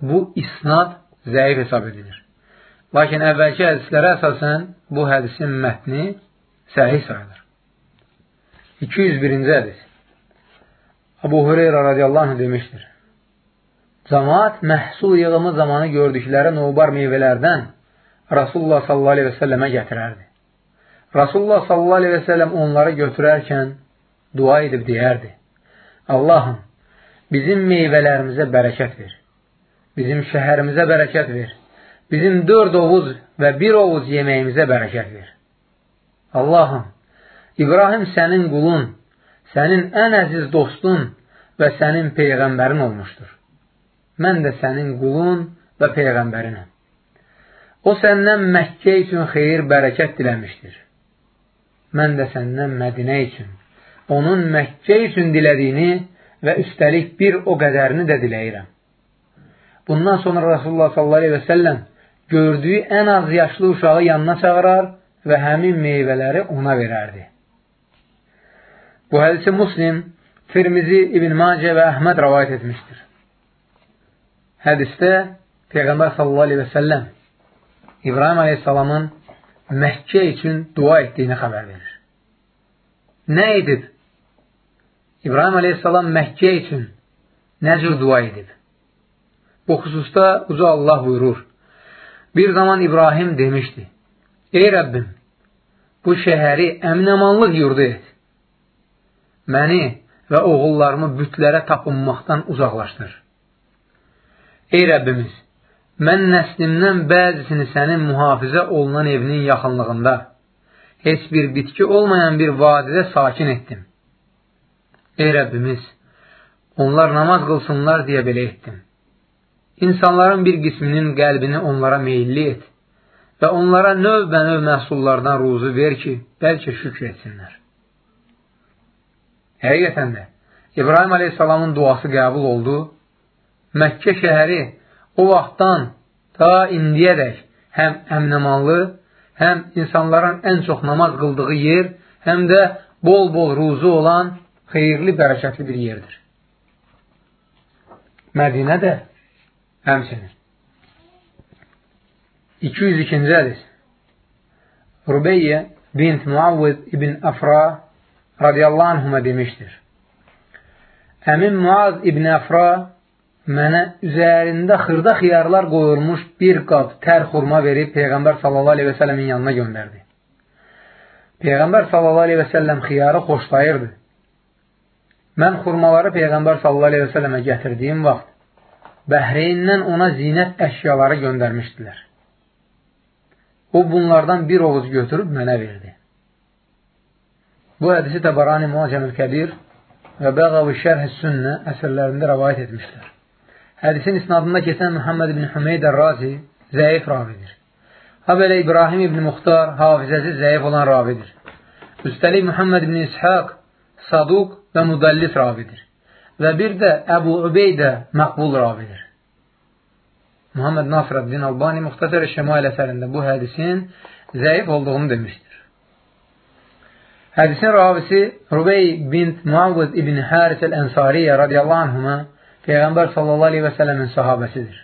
bu isnad zəif hesab edilir. Lakin əvvəlki hədislərə əsasən bu hədisin mətni səhih sayılır. 201-ci hədis Abu Hureyra radiyallahu anh demişdir. Cəmaat məhsul yığımı zamanı gördükləri nobar meyvələrdən Rasulullah sallallahu aleyhi və səlləmə gətirərdi. Rasulullah sallallahu aleyhi və səlləm onları götürərkən dua edib deyərdi. Allahım, bizim meyvələrimizə bərəkət ver. Bizim şəhərimizə bərəkət ver bizim dörd ovuz və bir ovuz yeməyimizə bərəkət ver. Allahım, İbrahim sənin qulun, sənin ən əziz dostun və sənin peyğəmbərin olmuşdur. Mən də sənin qulun və peyğəmbərinəm. O səndən Məkkə üçün xeyir, bərəkət diləmişdir. Mən də səndən Mədinə üçün, onun Məkkə üçün dilədiyini və üstəlik bir o qədərini də diləyirəm. Bundan sonra Rasulullah sallallahu aleyhi və səlləm gördüyü ən az yaşlı uşağı yanına çağırar və həmin meyvələri ona verərdi. Bu hədisi Muslim, Tirmizi, İbn Macə və Əhməd rəvayət etmişdir. Hədisdə Peyğəmbər sallallahu aleyhi və səlləm İbrahim aleyhissalamın Məkkə üçün dua etdiyini xəbər verir. Nə edib? İbrahim aleyhissalam Məkkə üçün nə cür dua edib? Bu xüsusda Uca Allah buyurur. Bir zaman İbrahim demişdi, Ey Rəbbim, bu şəhəri əminəmanlıq yurdu et. Məni və oğullarımı bütlərə tapınmaqdan uzaqlaşdır. Ey Rəbbimiz, mən nəslimdən bəzisini sənin mühafizə olunan evinin yaxınlığında, heç bir bitki olmayan bir vadidə sakin etdim. Ey Rəbbimiz, onlar namaz qılsınlar deyə belə etdim. İnsanların bir qisminin qəlbini onlara meyilli et və onlara növbə-növ məhsullardan ruzu ver ki, bəlkə şükr etsinlər. Həqiqətən də, İbrahim aleyhissalamın duası qəbul oldu. Məkkə şəhəri o vaxtdan ta indiyədək həm əmnəmanlı, həm insanların ən çox namaz qıldığı yer, həm də bol-bol ruzu olan xeyirli, bərəkətli bir yerdir. Mədinə də həmçinin. 202-ci hədis Rubeyyə bint Muavvid ibn Əfra radiyallahu anhuma demişdir. Əmin Muaz ibn Əfra mənə üzərində xırda xiyarlar qoyulmuş bir qab tər xurma verib Peyğəmbər sallallahu aleyhi və səlləmin yanına göndərdi. Peyğəmbər sallallahu aleyhi və səlləm xiyarı xoşlayırdı. Mən xurmaları Peyğəmbər sallallahu aleyhi və səlləmə gətirdiyim vaxt Bəhreyindən ona zinət əşyaları göndərmişdilər. O bunlardan bir oğuz götürüb mənə verdi. Bu hədisi Təbarani Muacəmül Kəbir və Bəğavi Şərh-i Sünnə əsərlərində rəvayət etmişlər. Hədisin isnadında keçən Muhammed ibn Hümeyd Razi zəif ravidir. Ha belə İbrahim ibn Muxtar hafizəsi zəif olan ravidir. Üstəlik Muhammed ibn İshaq saduq və müdəllis ravidir. Və bir də Əbu Ubeydə məqbul ravidir. Muhammed Nasrəddin Albani Muxtasar-ı Şəmail əsərində bu hədisin zəif olduğunu demişdir. Hədisin ravisi Rubey bint Muavvud ibn Haris el-Ənsariyə radiyallahu anhuma Peyğəmbər sallallahu aleyhi və sələmin sahabəsidir.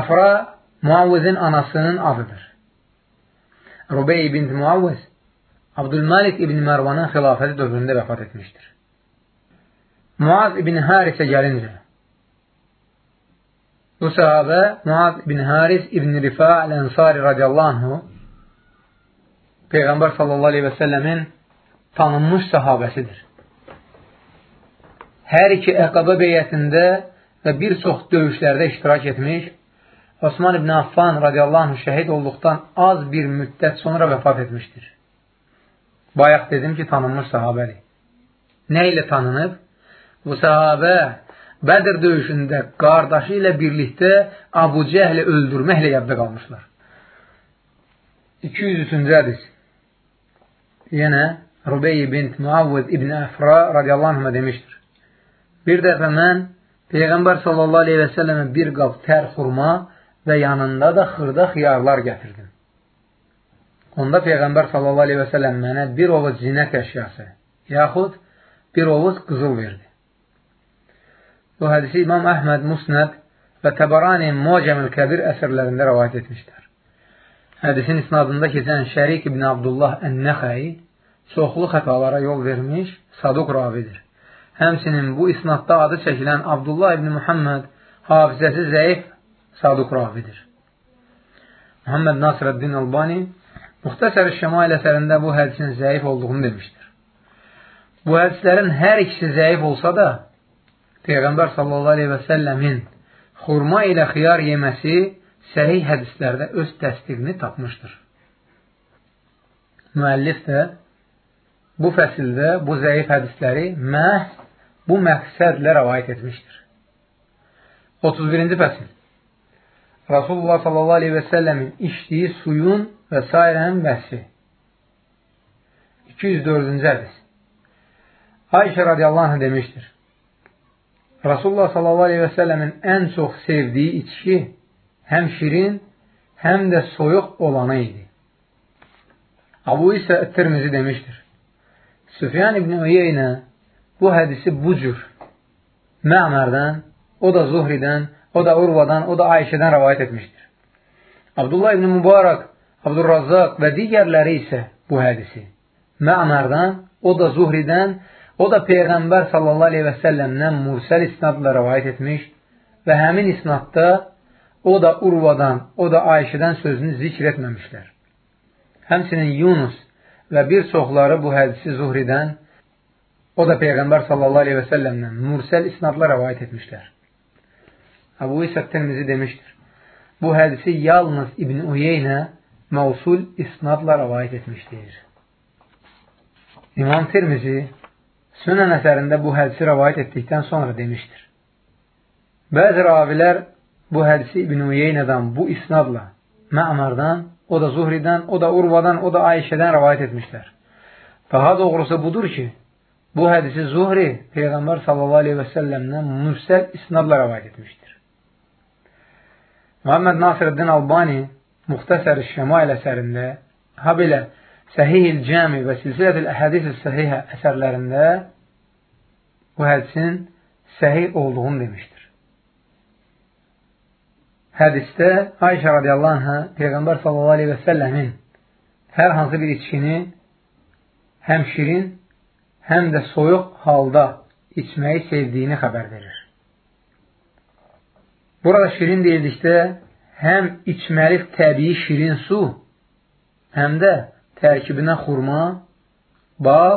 Əfra Muavvudin anasının adıdır. Rubey bint Muavvud Abdülmalik ibn Mərvanın xilafəti dövründə vəfat etmişdir. Muaz ibn Harisə gəlincə, Bu sahabə Muad ibn Haris ibn Rifa əl-Ənsari radiyallahu anhu Peyğəmbər sallallahu aleyhi və səlləmin tanınmış sahabəsidir. Hər iki Əqaba beyyətində və bir çox döyüşlərdə iştirak etmiş, Osman ibn Affan radiyallahu anh şəhid olduqdan az bir müddət sonra vəfat etmişdir. Bayaq dedim ki, tanınmış sahabədir. Nə ilə tanınıb? Bu sahabə Bədir döyüşündə qardaşı ilə birlikdə Abu Cəhli öldürməklə yadda qalmışlar. 203-cü hədis Yenə Rubey bint Muavvud ibn Əfra radiyallahu anhına demişdir. Bir dəfə mən Peyğəmbər sallallahu aleyhi və səlləmə bir qab tər xurma və yanında da xırda xiyarlar gətirdim. Onda Peyğəmbər sallallahu aleyhi və səlləm mənə bir ovuz zinət əşyası, yaxud bir ovuz qızıl verdi. Bu hədisi İmam Əhməd Musnəd və Təbarani Mucəmül Kəbir əsərlərində rəvayət etmişlər. Hədisin isnadında keçən Şərik ibn Abdullah Ən-Nəxəyi çoxlu xətalara yol vermiş, saduq ravidir. Həmsinin bu isnadda adı çəkilən Abdullah ibn Muhammed hafizəsi zəif saduq ravidir. Muhammed Nasrəddin Albani Muxtasər-i Şəmail əsərində bu hədisin zəif olduğunu demişdir. Bu hədislərin hər ikisi zəif olsa da, Peyğəmbər səlləmin xurma ilə xiyar yeməsi səhih hədislərdə öz təsdiqini tapmışdır. Müəllif də bu fəsildə bu zəif hədisləri məhz bu məqsədlə rəvayət etmişdir. 31-ci fəsil Rasulullah sallallahu aleyhi və səlləmin içdiyi suyun və sairənin vəsfi 204-cü hədis Ayşə radiyallahu anh demişdir. Rasulullah səlləmin ən çox sevdiyi içki həm şirin, həm də soyuq olanı idi. Abu isə Tirmizi demişdir. Süfyan ibn Üyeynə bu hədisi bu cür Mə'mərdən, o da Zuhridən, o da Urvadan, o da Ayşədən rəvayət etmişdir. Abdullah ibn Mübarək, Abdurrazzaq və digərləri isə bu hədisi Mə'mərdən, o da Zuhridən O da Peyğəmbər sallallahu aleyhi və səlləmdən mursəl isnadla rəvayət etmiş və həmin isnadda o da Urvadan, o da Ayşədən sözünü zikr etməmişlər. Həmsinin Yunus və bir çoxları bu hədisi Zuhridən, o da Peyğəmbər sallallahu aleyhi və səlləmdən mürsəl isnadla rəvayət etmişlər. Əbu İsə Tirmizi demişdir. Bu hədisi yalnız İbn Uyeynə məusul isnadla rəvayət etmişdir. İmam Tirmizi Sünən əsərində bu hədisi rəvayət etdikdən sonra demişdir. Bəzi ravilər bu hədisi İbn Uyeynədən bu isnadla Mə'mardan, o da Zuhridən, o da Urvadan, o da Ayşədən rəvayət etmişlər. Daha doğrusu budur ki, bu hədisi Zuhri Peyğəmbər sallallahu aleyhi və səlləmdən mürsəl isnadla rəvayət etmişdir. Muhammed Nasiruddin Albani Muxtəsər-i Şəmail əsərində, ha belə Səhih-il Cəmi və Silsilət-il Əhədis-i Səhihə əsərlərində bu hədisin səhih olduğunu demişdir. Hədisdə Ayşə radiyallahu anhə Peyğəmbər sallallahu aleyhi və səlləmin hər hansı bir içkini həm şirin, həm də soyuq halda içməyi sevdiyini xəbər verir. Burada şirin deyildikdə həm içməlik təbii şirin su, həm də tərkibinə xurma, bal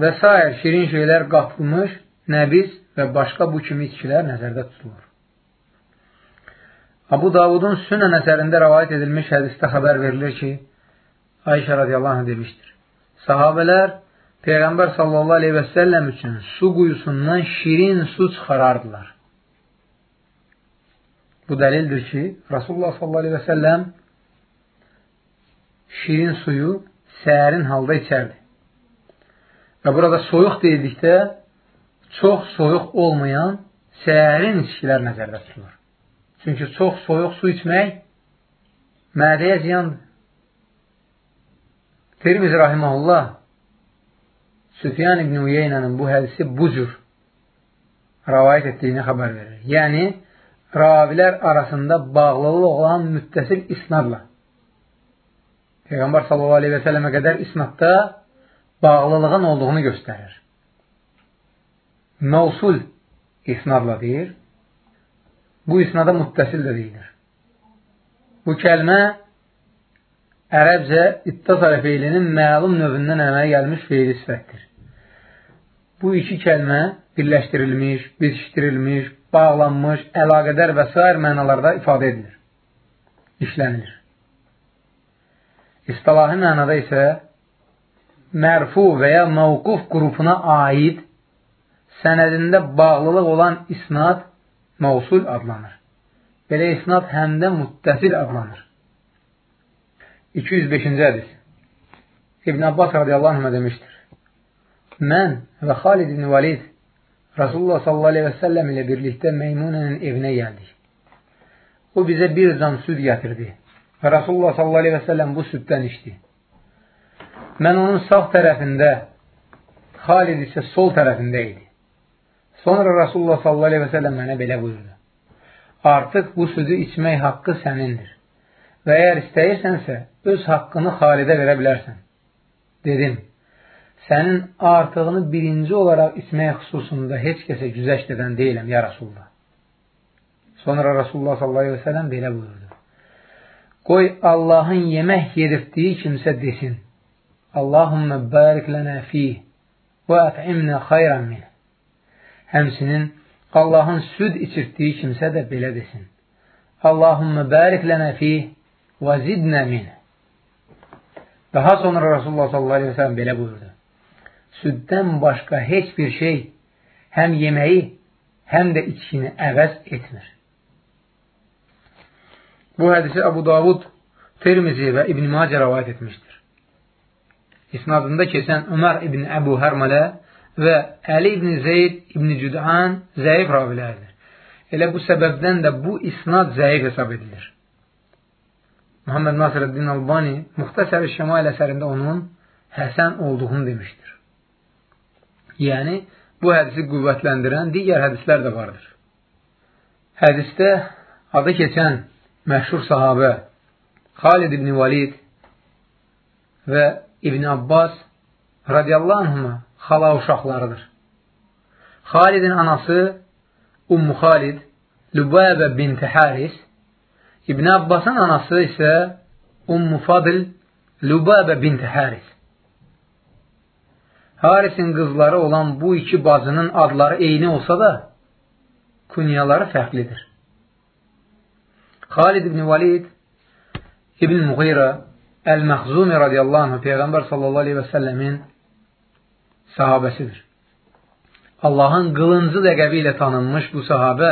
və s. şirin şeylər qatılmış nəbiz və başqa bu kimi içkilər nəzərdə tutulur. Abu Davudun sünən əsərində rəvayət edilmiş hədisdə xəbər verilir ki, Ayşə radiyallahu anh demişdir. Sahabələr Peyğəmbər sallallahu aleyhi və səlləm üçün su quyusundan şirin su çıxarardılar. Bu dəlildir ki, Rasulullah sallallahu aleyhi və səlləm şirin suyu səhərin halda içərdi. Və burada soyuq deyildikdə çox soyuq olmayan səhərin içkilər nəzərdə tutulur. Çünki çox soyuq su içmək mədəyə ziyandır. Tirmiz rahiməhullah Süfyan ibn Uyeynənin bu hədisi bu cür rəvayət etdiyini xəbər verir. Yəni, ravilər arasında bağlılıq olan müttəsil isnadla. Peyğəmbər sallallahu aleyhi və sələmə qədər isnadda bağlılığın olduğunu göstərir. Mevsul isnadla deyir. Bu isnada müttəsil də deyilir. Bu kəlmə ərəbcə ittasarə feylinin məlum növündən əmələ gəlmiş feyli sifətdir. Bu iki kəlmə birləşdirilmiş, bitişdirilmiş, bağlanmış, əlaqədər və s. mənalarda ifadə edilir, işlənilir. İstilahi mənada isə mərfu və ya mövquf qrupuna aid sənədində bağlılıq olan isnad mavsul adlanır. Belə isnad həm də müttəsil adlanır. 205-ci hədis İbn Abbas radiyallahu anh demişdir. Mən və Xalid ibn Valid Rasulullah sallallahu aleyhi və səlləm ilə birlikdə Meymunənin evinə gəldik. O bizə bir cam süd gətirdi və Rasulullah sallallahu aleyhi və səlləm bu süddən içdi. Mən onun sağ tərəfində, Xalid isə sol tərəfində idi. Sonra Rasulullah sallallahu aleyhi və səlləm mənə belə buyurdu. Artıq bu südü içmək haqqı sənindir və əgər istəyirsənsə, öz haqqını Xalidə verə bilərsən. Dedim, sənin artığını birinci olaraq içmək xüsusunda heç kəsə güzəşt edən deyiləm, ya Rasulullah. Sonra Rasulullah sallallahu aleyhi ve sellem belə buyurdu. Qoy Allahın yemək yedirtdiyi kimsə desin. Allahümmə bərik lənə fih və ət'imnə xayran min. Həmsinin Allahın süd içirtdiyi kimsə də belə desin. Allahümmə bərik lənə fih və zidnə min. Daha sonra Rasulullah sallallahu aleyhi ve sellem belə buyurdu süddən başqa heç bir şey həm yeməyi, həm də içkini əvəz etmir. Bu hədisi Abu Davud, Tirmizi və İbn Macə rəvayət etmişdir. İsnadında keçən Ömər ibn Əbu Hərmələ və Əli ibn Zeyd ibn Cüd'an zəif ravilərdir. Elə bu səbəbdən də bu isnad zəif hesab edilir. Muhammed Nasirəddin Albani Muxtəsər-i Şəmail əsərində onun həsən olduğunu demişdir. Yəni, bu hədisi qüvvətləndirən digər hədislər də vardır. Hədisdə adı keçən məşhur sahabə Xalid ibn Valid və İbn Abbas radiyallahu anhuma xala uşaqlarıdır. Xalidin anası Ummu Xalid Lübəbə binti Haris, İbn Abbasın anası isə Ummu Fadil Lübəbə binti Haris. Harisin qızları olan bu iki bacının adları eyni olsa da, künyaları fərqlidir. Xalid ibn Valid İbn Muğira Əl-Məxzumi radiyallahu anh Peyğəmbər sallallahu aleyhi və səlləmin sahabəsidir. Allahın qılıncı ləqəbi ilə tanınmış bu sahabə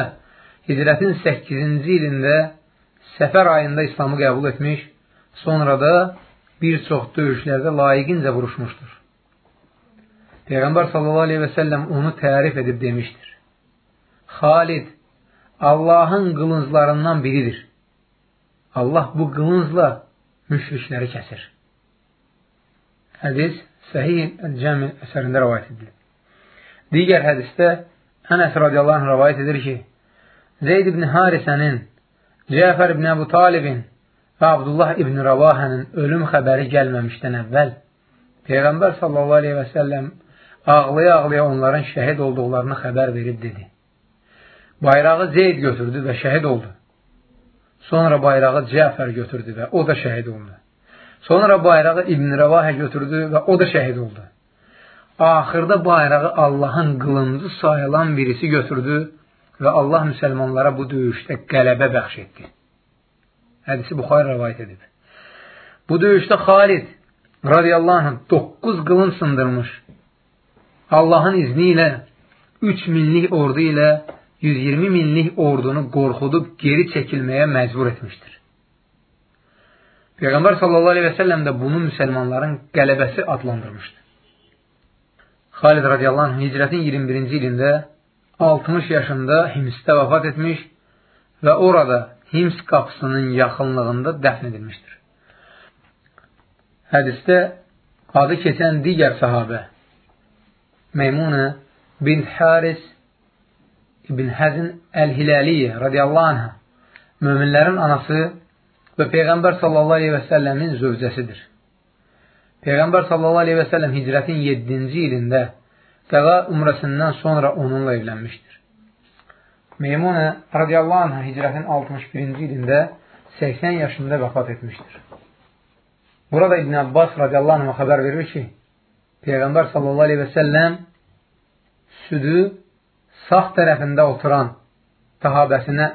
hicrətin 8-ci ilində səfər ayında İslamı qəbul etmiş, sonra da bir çox döyüşlərdə layiqincə vuruşmuşdur. Peyğəmbər sallallahu aleyhi və səlləm onu tərif edib demişdir. Xalid Allahın qılınclarından biridir. Allah bu qılıncla müşrikləri kəsir. Hədis Səhih Cəmi əsərində rəvayət edilir. Digər hədisdə Ənəs radiyallahu anh rəvayət edir ki, Zeyd ibn Harisənin, Cəfər ibn Əbu Talibin və Abdullah ibn Rəvahənin ölüm xəbəri gəlməmişdən əvvəl Peyğəmbər sallallahu aleyhi və səlləm ağlaya-ağlaya onların şəhid olduqlarını xəbər verib dedi. Bayrağı Zeyd götürdü və şəhid oldu. Sonra bayrağı Cəfər götürdü və o da şəhid oldu. Sonra bayrağı İbn Rəvahə götürdü və o da şəhid oldu. Axırda bayrağı Allahın qılıncı sayılan birisi götürdü və Allah müsəlmanlara bu döyüşdə qələbə bəxş etdi. Hədisi Buxar rəvayət edib. Bu döyüşdə Xalid radiyallahu anh 9 qılın sındırmış. Allahın izni ilə 3 minlik ordu ilə 120 minlik ordunu qorxudub geri çəkilməyə məcbur etmişdir. Peyğəmbər sallallahu aleyhi və səlləm də bunu müsəlmanların qələbəsi adlandırmışdı. Xalid radiyallahu anh hicrətin 21-ci ilində 60 yaşında Himsdə vəfat etmiş və orada Hims qapısının yaxınlığında dəfn edilmişdir. Hədisdə adı keçən digər sahabə Meymunə bint Haris İbn Həzin Əl-Hiləliyyə radiyallahu anhə möminlərin anası və Peyğəmbər sallallahu aleyhi və səlləmin zövcəsidir. Peyğəmbər sallallahu aleyhi və səlləm hicrətin 7-ci ilində qəza umrəsindən sonra onunla evlənmişdir. Meymunə radiyallahu anhə hicrətin 61-ci ilində 80 yaşında vəfat etmişdir. Burada İbn Abbas radiyallahu anhə xəbər verir ki, Peyğəmbər sallallahu aleyhi və səlləm südü sağ tərəfində oturan sahabəsinə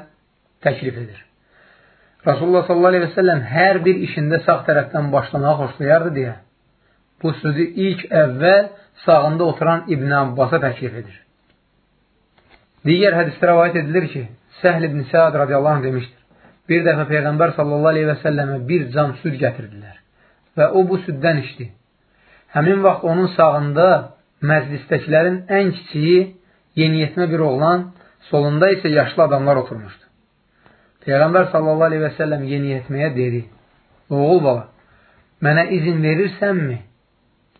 təklif edir. Rasulullah sallallahu aleyhi və səlləm hər bir işində sağ tərəfdən başlamağı xoşlayardı deyə bu sözü ilk əvvəl sağında oturan İbn Abbasa təklif edir. Digər hədisdə rəvayət edilir ki, Səhl ibn Səad radiyallahu anh demişdir. Bir dəfə Peyğəmbər sallallahu aleyhi və səlləmə bir cam süd gətirdilər və o bu süddən içdi. Həmin vaxt onun sağında məclisdəkilərin ən kiçiyi yeniyetmə bir oğlan, solunda isə yaşlı adamlar oturmuşdu. Peyğəmbər sallallahu aleyhi və səlləm yeniyetməyə dedi, oğul bala, mənə izin verirsənmi?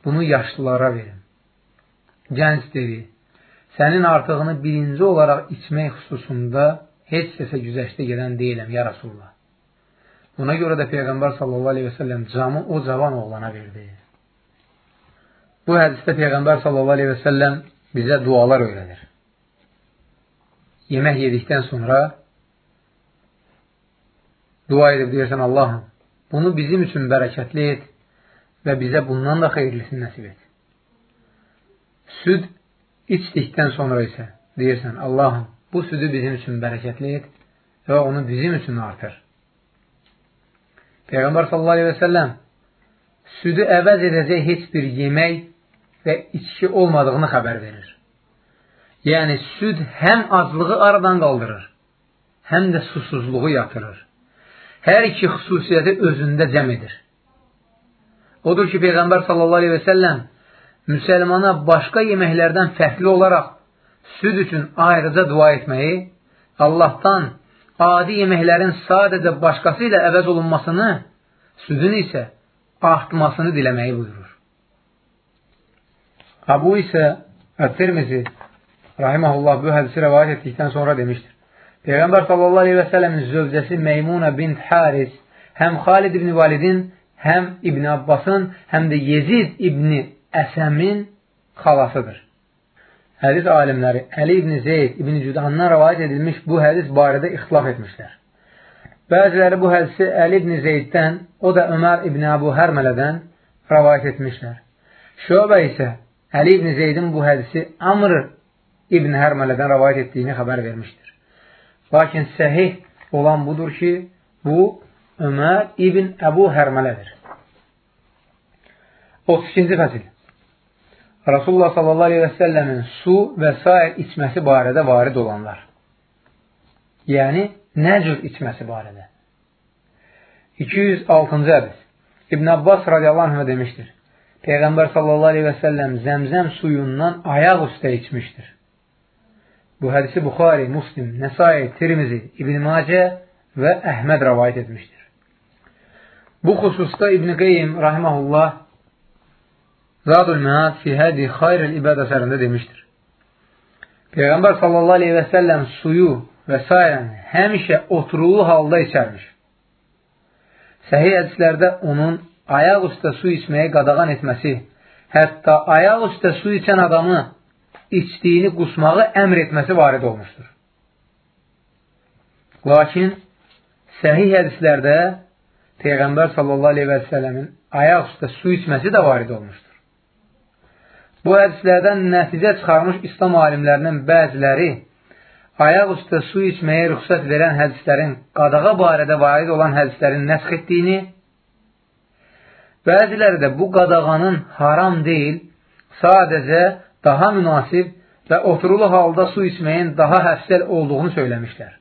Bunu yaşlılara verin. Gənc dedi, sənin artığını birinci olaraq içmək xüsusunda heç kəsə güzəşdə gedən deyiləm, ya Rasulullah. Buna görə də Peyğəmbər sallallahu aleyhi və səlləm camı o cavan oğlana verdi. Bu hədisdə Peyğəmbər sallallahu aleyhi və səlləm bizə dualar öyrədir yemək yedikdən sonra dua edib deyirsən Allahım, bunu bizim üçün bərəkətli et və bizə bundan da xeyirlisini nəsib et. Süd içdikdən sonra isə deyirsən Allahım, bu südü bizim üçün bərəkətli et və onu bizim üçün artır. Peyğəmbər sallallahu aleyhi və səlləm südü əvəz edəcək heç bir yemək və içki olmadığını xəbər verir. Yəni, süd həm aclığı aradan qaldırır, həm də susuzluğu yatırır. Hər iki xüsusiyyəti özündə cəm edir. Odur ki, Peyğəmbər sallallahu aleyhi və səlləm müsəlmana başqa yeməklərdən fərqli olaraq süd üçün ayrıca dua etməyi, Allahdan adi yeməklərin sadəcə başqası ilə əvəz olunmasını, südün isə artmasını diləməyi buyurur. Abu isə Ət-Tirmizi rahiməhullah bu hədisi rəvayət etdikdən sonra demişdir. Peyğəmbər sallallahu aleyhi və sələmin zövcəsi Meymunə bint Haris həm Xalid ibn Validin, həm İbn Abbasın, həm də Yezid ibn Əsəmin xalasıdır. hədis alimləri Əli ibn Zeyd ibn Cüdandan rəvayət edilmiş bu hədis barədə ixtilaf etmişlər. Bəziləri bu hədisi Əli ibn Zeyddən, o da Ömər ibn Əbu Hərmələdən rəvayət etmişlər. Şöbə isə Əli ibn Zeydin bu hədisi Amr ibn Hərmələdən rəvayət etdiyini xəbər vermişdir. Lakin səhih olan budur ki, bu Ömər ibn Əbu Hərmələdir. 32-ci fəsil Rasulullah sallallahu aleyhi və səlləmin su və s. içməsi barədə varid olanlar. Yəni, nə cür içməsi barədə. 206-cı hədis İbn Abbas radiyallahu anh demişdir. Peyğəmbər sallallahu aleyhi və səlləm zəmzəm suyundan ayaq üstə içmişdir. Bu hədisi Buxari, Muslim, Nəsai, Tirmizi, İbn Macə və Əhməd rəvayət etmişdir. Bu xüsusda İbn Qeym rahiməhullah Zadul Məad fi hədi xayril ibad əsərində demişdir. Peyğəmbər sallallahu aleyhi və səlləm suyu və s. həmişə oturulu halda içərmiş. Səhih hədislərdə onun ayaq üstə su içməyi qadağan etməsi, hətta ayaq üstə su içən adamı içdiyini qusmağı əmr etməsi varid olmuşdur. Lakin səhih hədislərdə Peyğəmbər sallallahu aleyhi və səlləmin ayaq üstə su içməsi də varid olmuşdur. Bu hədislərdən nəticə çıxarmış İslam alimlərinin bəziləri ayaq üstə su içməyə rüxsət verən hədislərin qadağa barədə varid olan hədislərin nəsx etdiyini, bəziləri də bu qadağanın haram deyil, sadəcə daha münasib və oturulu halda su içməyin daha həfsəl olduğunu söyləmişlər.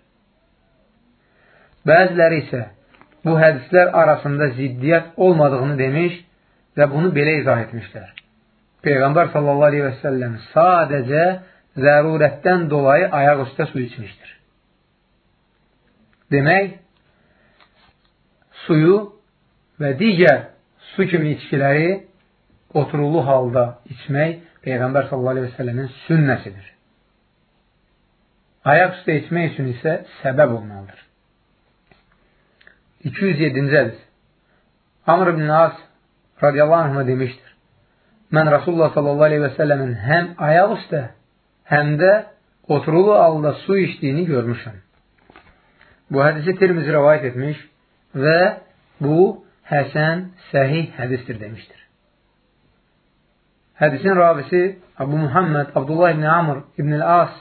Bəziləri isə bu hədislər arasında ziddiyyət olmadığını demiş və bunu belə izah etmişlər. Peyğəmbər sallallahu aleyhi və səlləm sadəcə zərurətdən dolayı ayaq üstə su içmişdir. Demək, suyu və digər su kimi içkiləri oturulu halda içmək Peyğəmbər səlləmin sünnəsidir. Ayaq üstə içmək üçün isə səbəb olmalıdır. 207-ci hədis Amr ibn As radiyallahu anhına demişdir. mən Rasulullah səlləmin həm ayaq üstə, həm də oturulu alda su içdiyini görmüşəm. Bu hədisi Tirmizi rəvayət etmiş və bu həsən səhih hədistir demişdir. Hədisin ravisi Abu Muhammed Abdullah ibn Amr ibn el-As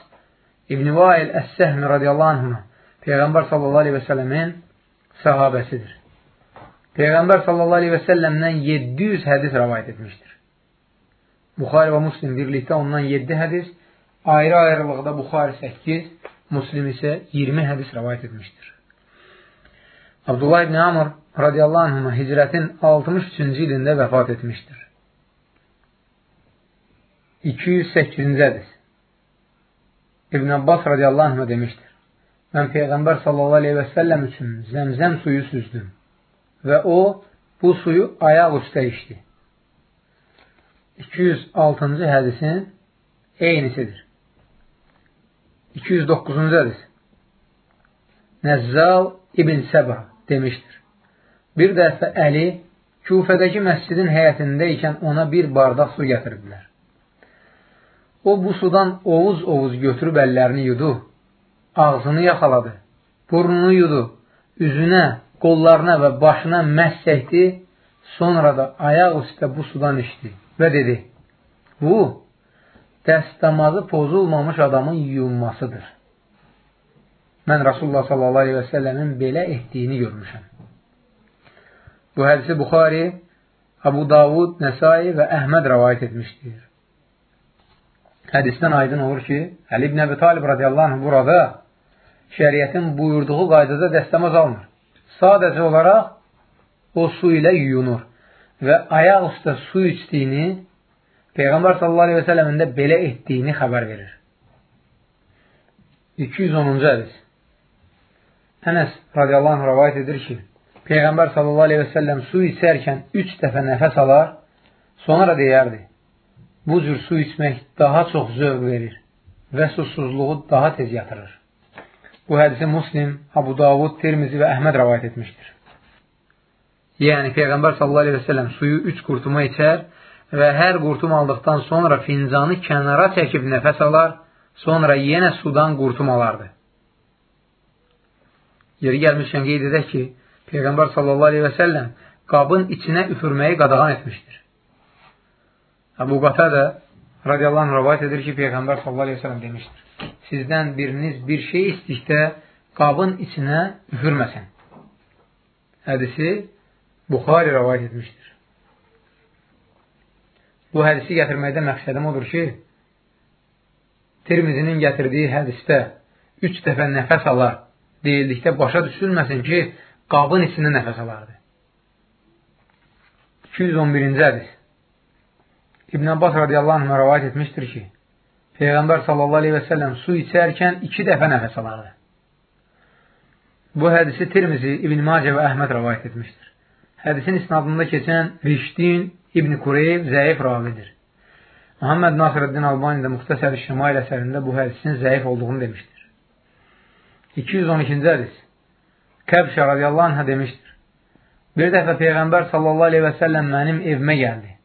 ibn Vail Əs-Səhmi radiyallahu anhına Peyğəmbər sallallahu aleyhi və səlləmin sahabəsidir. Peyğəmbər sallallahu aleyhi və səlləmdən 700 hədis rəvayət etmişdir. Buxari və Muslim birlikdə ondan 7 hədis, ayrı-ayrılıqda Buxari 8, Muslim isə 20 hədis rəvayət etmişdir. Abdullah ibn Amr radiyallahu anhına hicrətin 63-cü ilində vəfat etmişdir. 208-ci hədis İbn Abbas radiyallahu anhına demişdir. Mən Peyğəmbər sallallahu aleyhi və səlləm üçün zəmzəm suyu süzdüm və o bu suyu ayaq üstə içdi. 206-cı hədisin eynisidir. 209-cu hədis Nəzzal İbn Səba demişdir. Bir dəfə Əli Küfədəki məscidin həyətində ikən ona bir bardaq su gətirdilər. O bu sudan ovuz-ovuz götürüb əllərini yudu, ağzını yaxaladı, burnunu yudu, üzünə, qollarına və başına məhz çəkdi, sonra da ayaq üstə bu sudan içdi və dedi, bu, dəstəmazı pozulmamış adamın yuyulmasıdır. Mən Rasulullah sallallahu aleyhi və səlləmin belə etdiyini görmüşəm. Bu hədisi Buxari, Abu Davud, Nəsai və Əhməd rəvayət etmişdir. Hədisdən aydın olur ki, Əli ibn Əbi Talib radiyallahu anh burada şəriətin buyurduğu qaydada dəstəmaz almır. Sadəcə olaraq o su ilə yuyunur və ayaq üstə su içdiyini Peyğəmbər sallallahu aleyhi və sələmin də belə etdiyini xəbər verir. 210-cu hədis Ənəs radiyallahu anh rəvayət edir ki, Peyğəmbər sallallahu aleyhi və səlləm su içərkən üç dəfə nəfəs alar, sonra deyərdi, bu cür su içmək daha çox zövq verir və susuzluğu daha tez yatırır. Bu hədisi Muslim, Abu Davud, Tirmizi və Əhməd rəvayət etmişdir. Yəni Peyğəmbər səlləm suyu 3 qurtuma içər və hər qurtum aldıqdan sonra fincanı kənara çəkib nəfəs alar, sonra yenə sudan qurtum alardı. Yeri gəlmişkən qeyd edək ki, Peyğəmbər səlləm qabın içinə üfürməyi qadağan etmişdir. Əbu Qatada radiyallahu anh rəvayət edir ki, Peyğəmbər sallallahu aleyhi və səlləm demişdir. Sizdən biriniz bir şey istikdə qabın içinə üfürməsin. Hədisi Buxari rəvayət etmişdir. Bu hədisi gətirməkdə məqsədim odur ki, Tirmizinin gətirdiyi hədisdə üç dəfə nəfəs alar deyildikdə başa düşülməsin ki, qabın içində nəfəs alardı. 211-ci hədis İbn Abbas radiyallahu anh rəvayət etmişdir ki, Peyğəmbər sallallahu aleyhi və səlləm su içərkən iki dəfə nəfəs alardı. Bu hədisi Tirmizi, İbn Macə və Əhməd rəvayət etmişdir. Hədisin isnadında keçən Rişdin İbn Kureyv zəif ravidir. Muhammed Nasirəddin Albani də Muxtəsər-i Şəmail əsərində bu hədisin zəif olduğunu demişdir. 212-ci hədis Kəbşə radiyallahu anhə demişdir. Bir dəfə Peyğəmbər sallallahu aleyhi və səlləm mənim evimə gəldi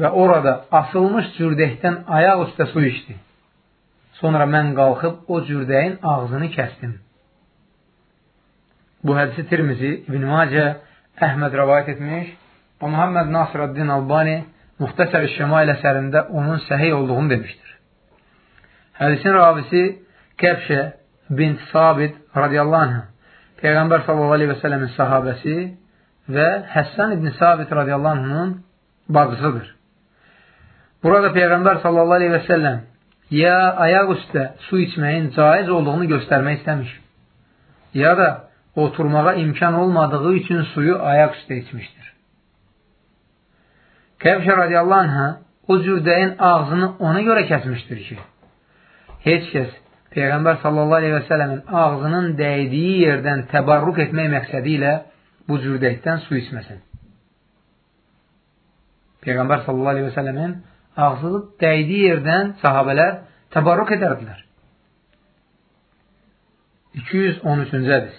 və orada asılmış cürdəkdən ayaq üstə su içdi. Sonra mən qalxıb o cürdəyin ağzını kəsdim. Bu hədisi Tirmizi, İbn Macə, Əhməd rəvayət etmiş və Muhammed Nasirəddin Albani Muxtəsər-i Şəmail əsərində onun səhiy olduğunu demişdir. Hədisin ravisi Qəbşə bint Sabit radiyallahu anh Peyğəmbər sələmin sahabəsi və Həssən ibn Sabit radiyallahu anh'ın bacısıdır. Burada Peyğəmbər sallallahu aleyhi və səlləm ya ayaq üstə su içməyin caiz olduğunu göstərmək istəmiş, ya da oturmağa imkan olmadığı üçün suyu ayaq üstə içmişdir. Kəbşə radiyallahu anhə o cürdəyin ağzını ona görə kəsmişdir ki, heç kəs Peyğəmbər sallallahu aleyhi və sələmin ağzının dəydiyi yerdən təbarruq etmək məqsədi ilə bu cürdəkdən su içməsin. Peyğəmbər sallallahu aleyhi və sələmin ağzı dəydiyi yerdən sahabələr təbarruq edərdilər. 213-cü hədis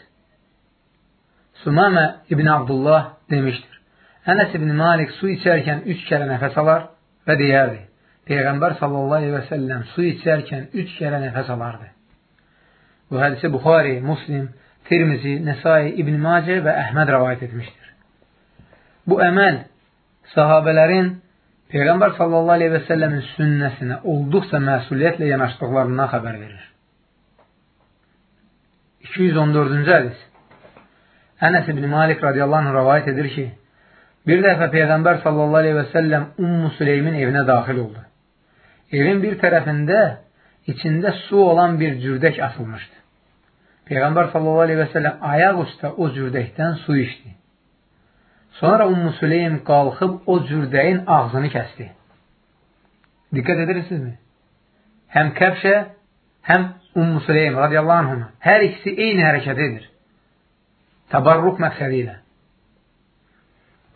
Sumamə İbn Abdullah demişdir. Ənəs ibn Malik su içərkən üç kərə nəfəs alar və deyərdi. Peyğəmbər sallallahu aleyhi və səlləm su içərkən üç kərə nəfəs alardı. Bu hədisi Buxari, Muslim, Tirmizi, Nəsai, İbn Macə və Əhməd rəvayət etmişdir. Bu əməl sahabələrin Peyğəmbər sallallahu aleyhi və səlləmin sünnəsinə olduqca məsuliyyətlə yanaşdıqlarından xəbər verir. 214-cü hədis Ənəs ibn Malik radiyallahu anh rəvayət edir ki, Bir dəfə Peyğəmbər sallallahu aleyhi və səlləm Ummu Süleymin evinə daxil oldu. Evin bir tərəfində içində su olan bir cürdək asılmışdı. Peyğəmbər sallallahu aleyhi və səlləm ayaq üstə o cürdəkdən su içdi. Sonra Ummu Süleym qalxıb o cürdəyin ağzını kəsdi. Diqqət edirsinizmi? Həm Kəbşə, həm Ummu Süleym radiyallahu anhına. Hər ikisi eyni hərəkət edir. Təbarruq məqsədi ilə.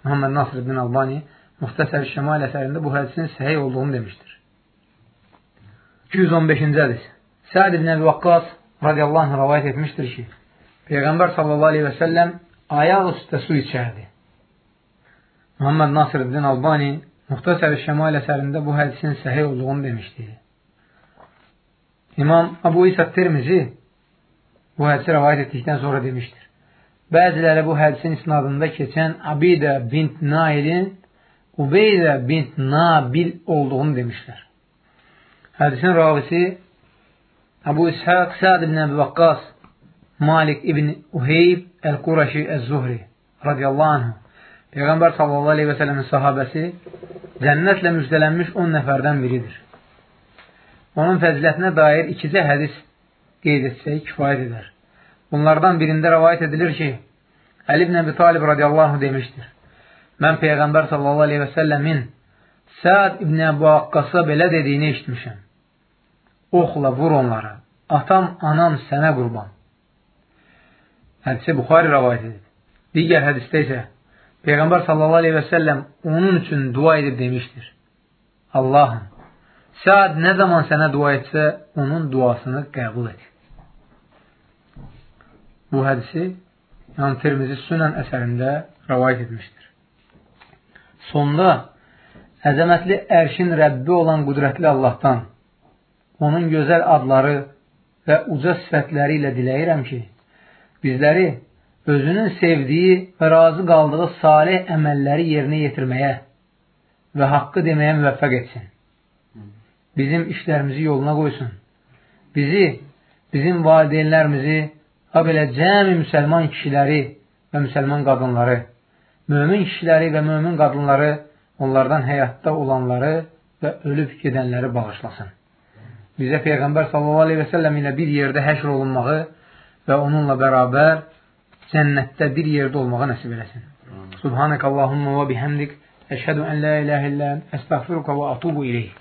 Muhammed Nasir ibn Albani Muxtəsər Şəmal əsərində bu hədisin səhih olduğunu demişdir. 215-ci hədis Səad ibn Əbi Vaqqas radiyallahu anh rəvayət etmişdir ki, Peyğəmbər sallallahu aleyhi və səlləm ayaq üstə su içərdi. Muhammed Nasir ibn Albani Muxtəsər Şəmal əsərində bu hədisin səhih olduğunu demişdir. İmam Abu İsa Tirmizi bu hədisi rəvayət etdikdən sonra demişdir. Bəziləri bu hədisin isnadında keçən Abidə bint Nailin Ubeydə bint Nabil olduğunu demişlər. Hədisin ravisi Əbu İshaq Səd ibn Əbi Vaqqas Malik ibn Uheyb Əl-Quraşi Əz-Zuhri radiyallahu anhu Peyğəmbər sələmin sahabəsi cənnətlə müjdələnmiş 10 nəfərdən biridir. Onun fəzilətinə dair ikicə hədis qeyd etsək kifayət edər. Bunlardan birində rəvayət edilir ki, Əli ibn Əbi Talib radiyallahu demişdir. Mən Peyğəmbər səlləmin Səad ibn Əbu Aqqasa belə dediyini eşitmişəm. Oxla vur onlara. Atam, anam sənə qurban. Hədisi Buxari rəvayət edib. Digər hədisdə isə Peyğəmbər sallallahu aleyhi və səlləm onun üçün dua edib demişdir. Allahım, Səad nə zaman sənə dua etsə, onun duasını qəbul et. Bu hədisi yəni Tirmizi Sünən əsərində rəvayət etmişdir. Sonda əzəmətli ərşin Rəbbi olan qüdrətli Allahdan, onun gözəl adları və uca sifətləri ilə diləyirəm ki, bizləri özünün sevdiyi və razı qaldığı salih əməlləri yerinə yetirməyə və haqqı deməyə müvəffəq etsin. Bizim işlərimizi yoluna qoysun. Bizi, bizim valideynlərimizi, ha belə cəmi müsəlman kişiləri və müsəlman qadınları, mömin kişiləri və mömin qadınları, onlardan həyatda olanları və ölüb gedənləri bağışlasın. Bizə Peyğəmbər s.a.v. ilə bir yerdə həşr olunmağı və onunla bərabər cənnətdə bir yerdə olmağı nəsib eləsin. Subhanək Allahumma və bihəmdik. Əşhədu ən la iləhə illən əstəğfiruka və atubu ileyh.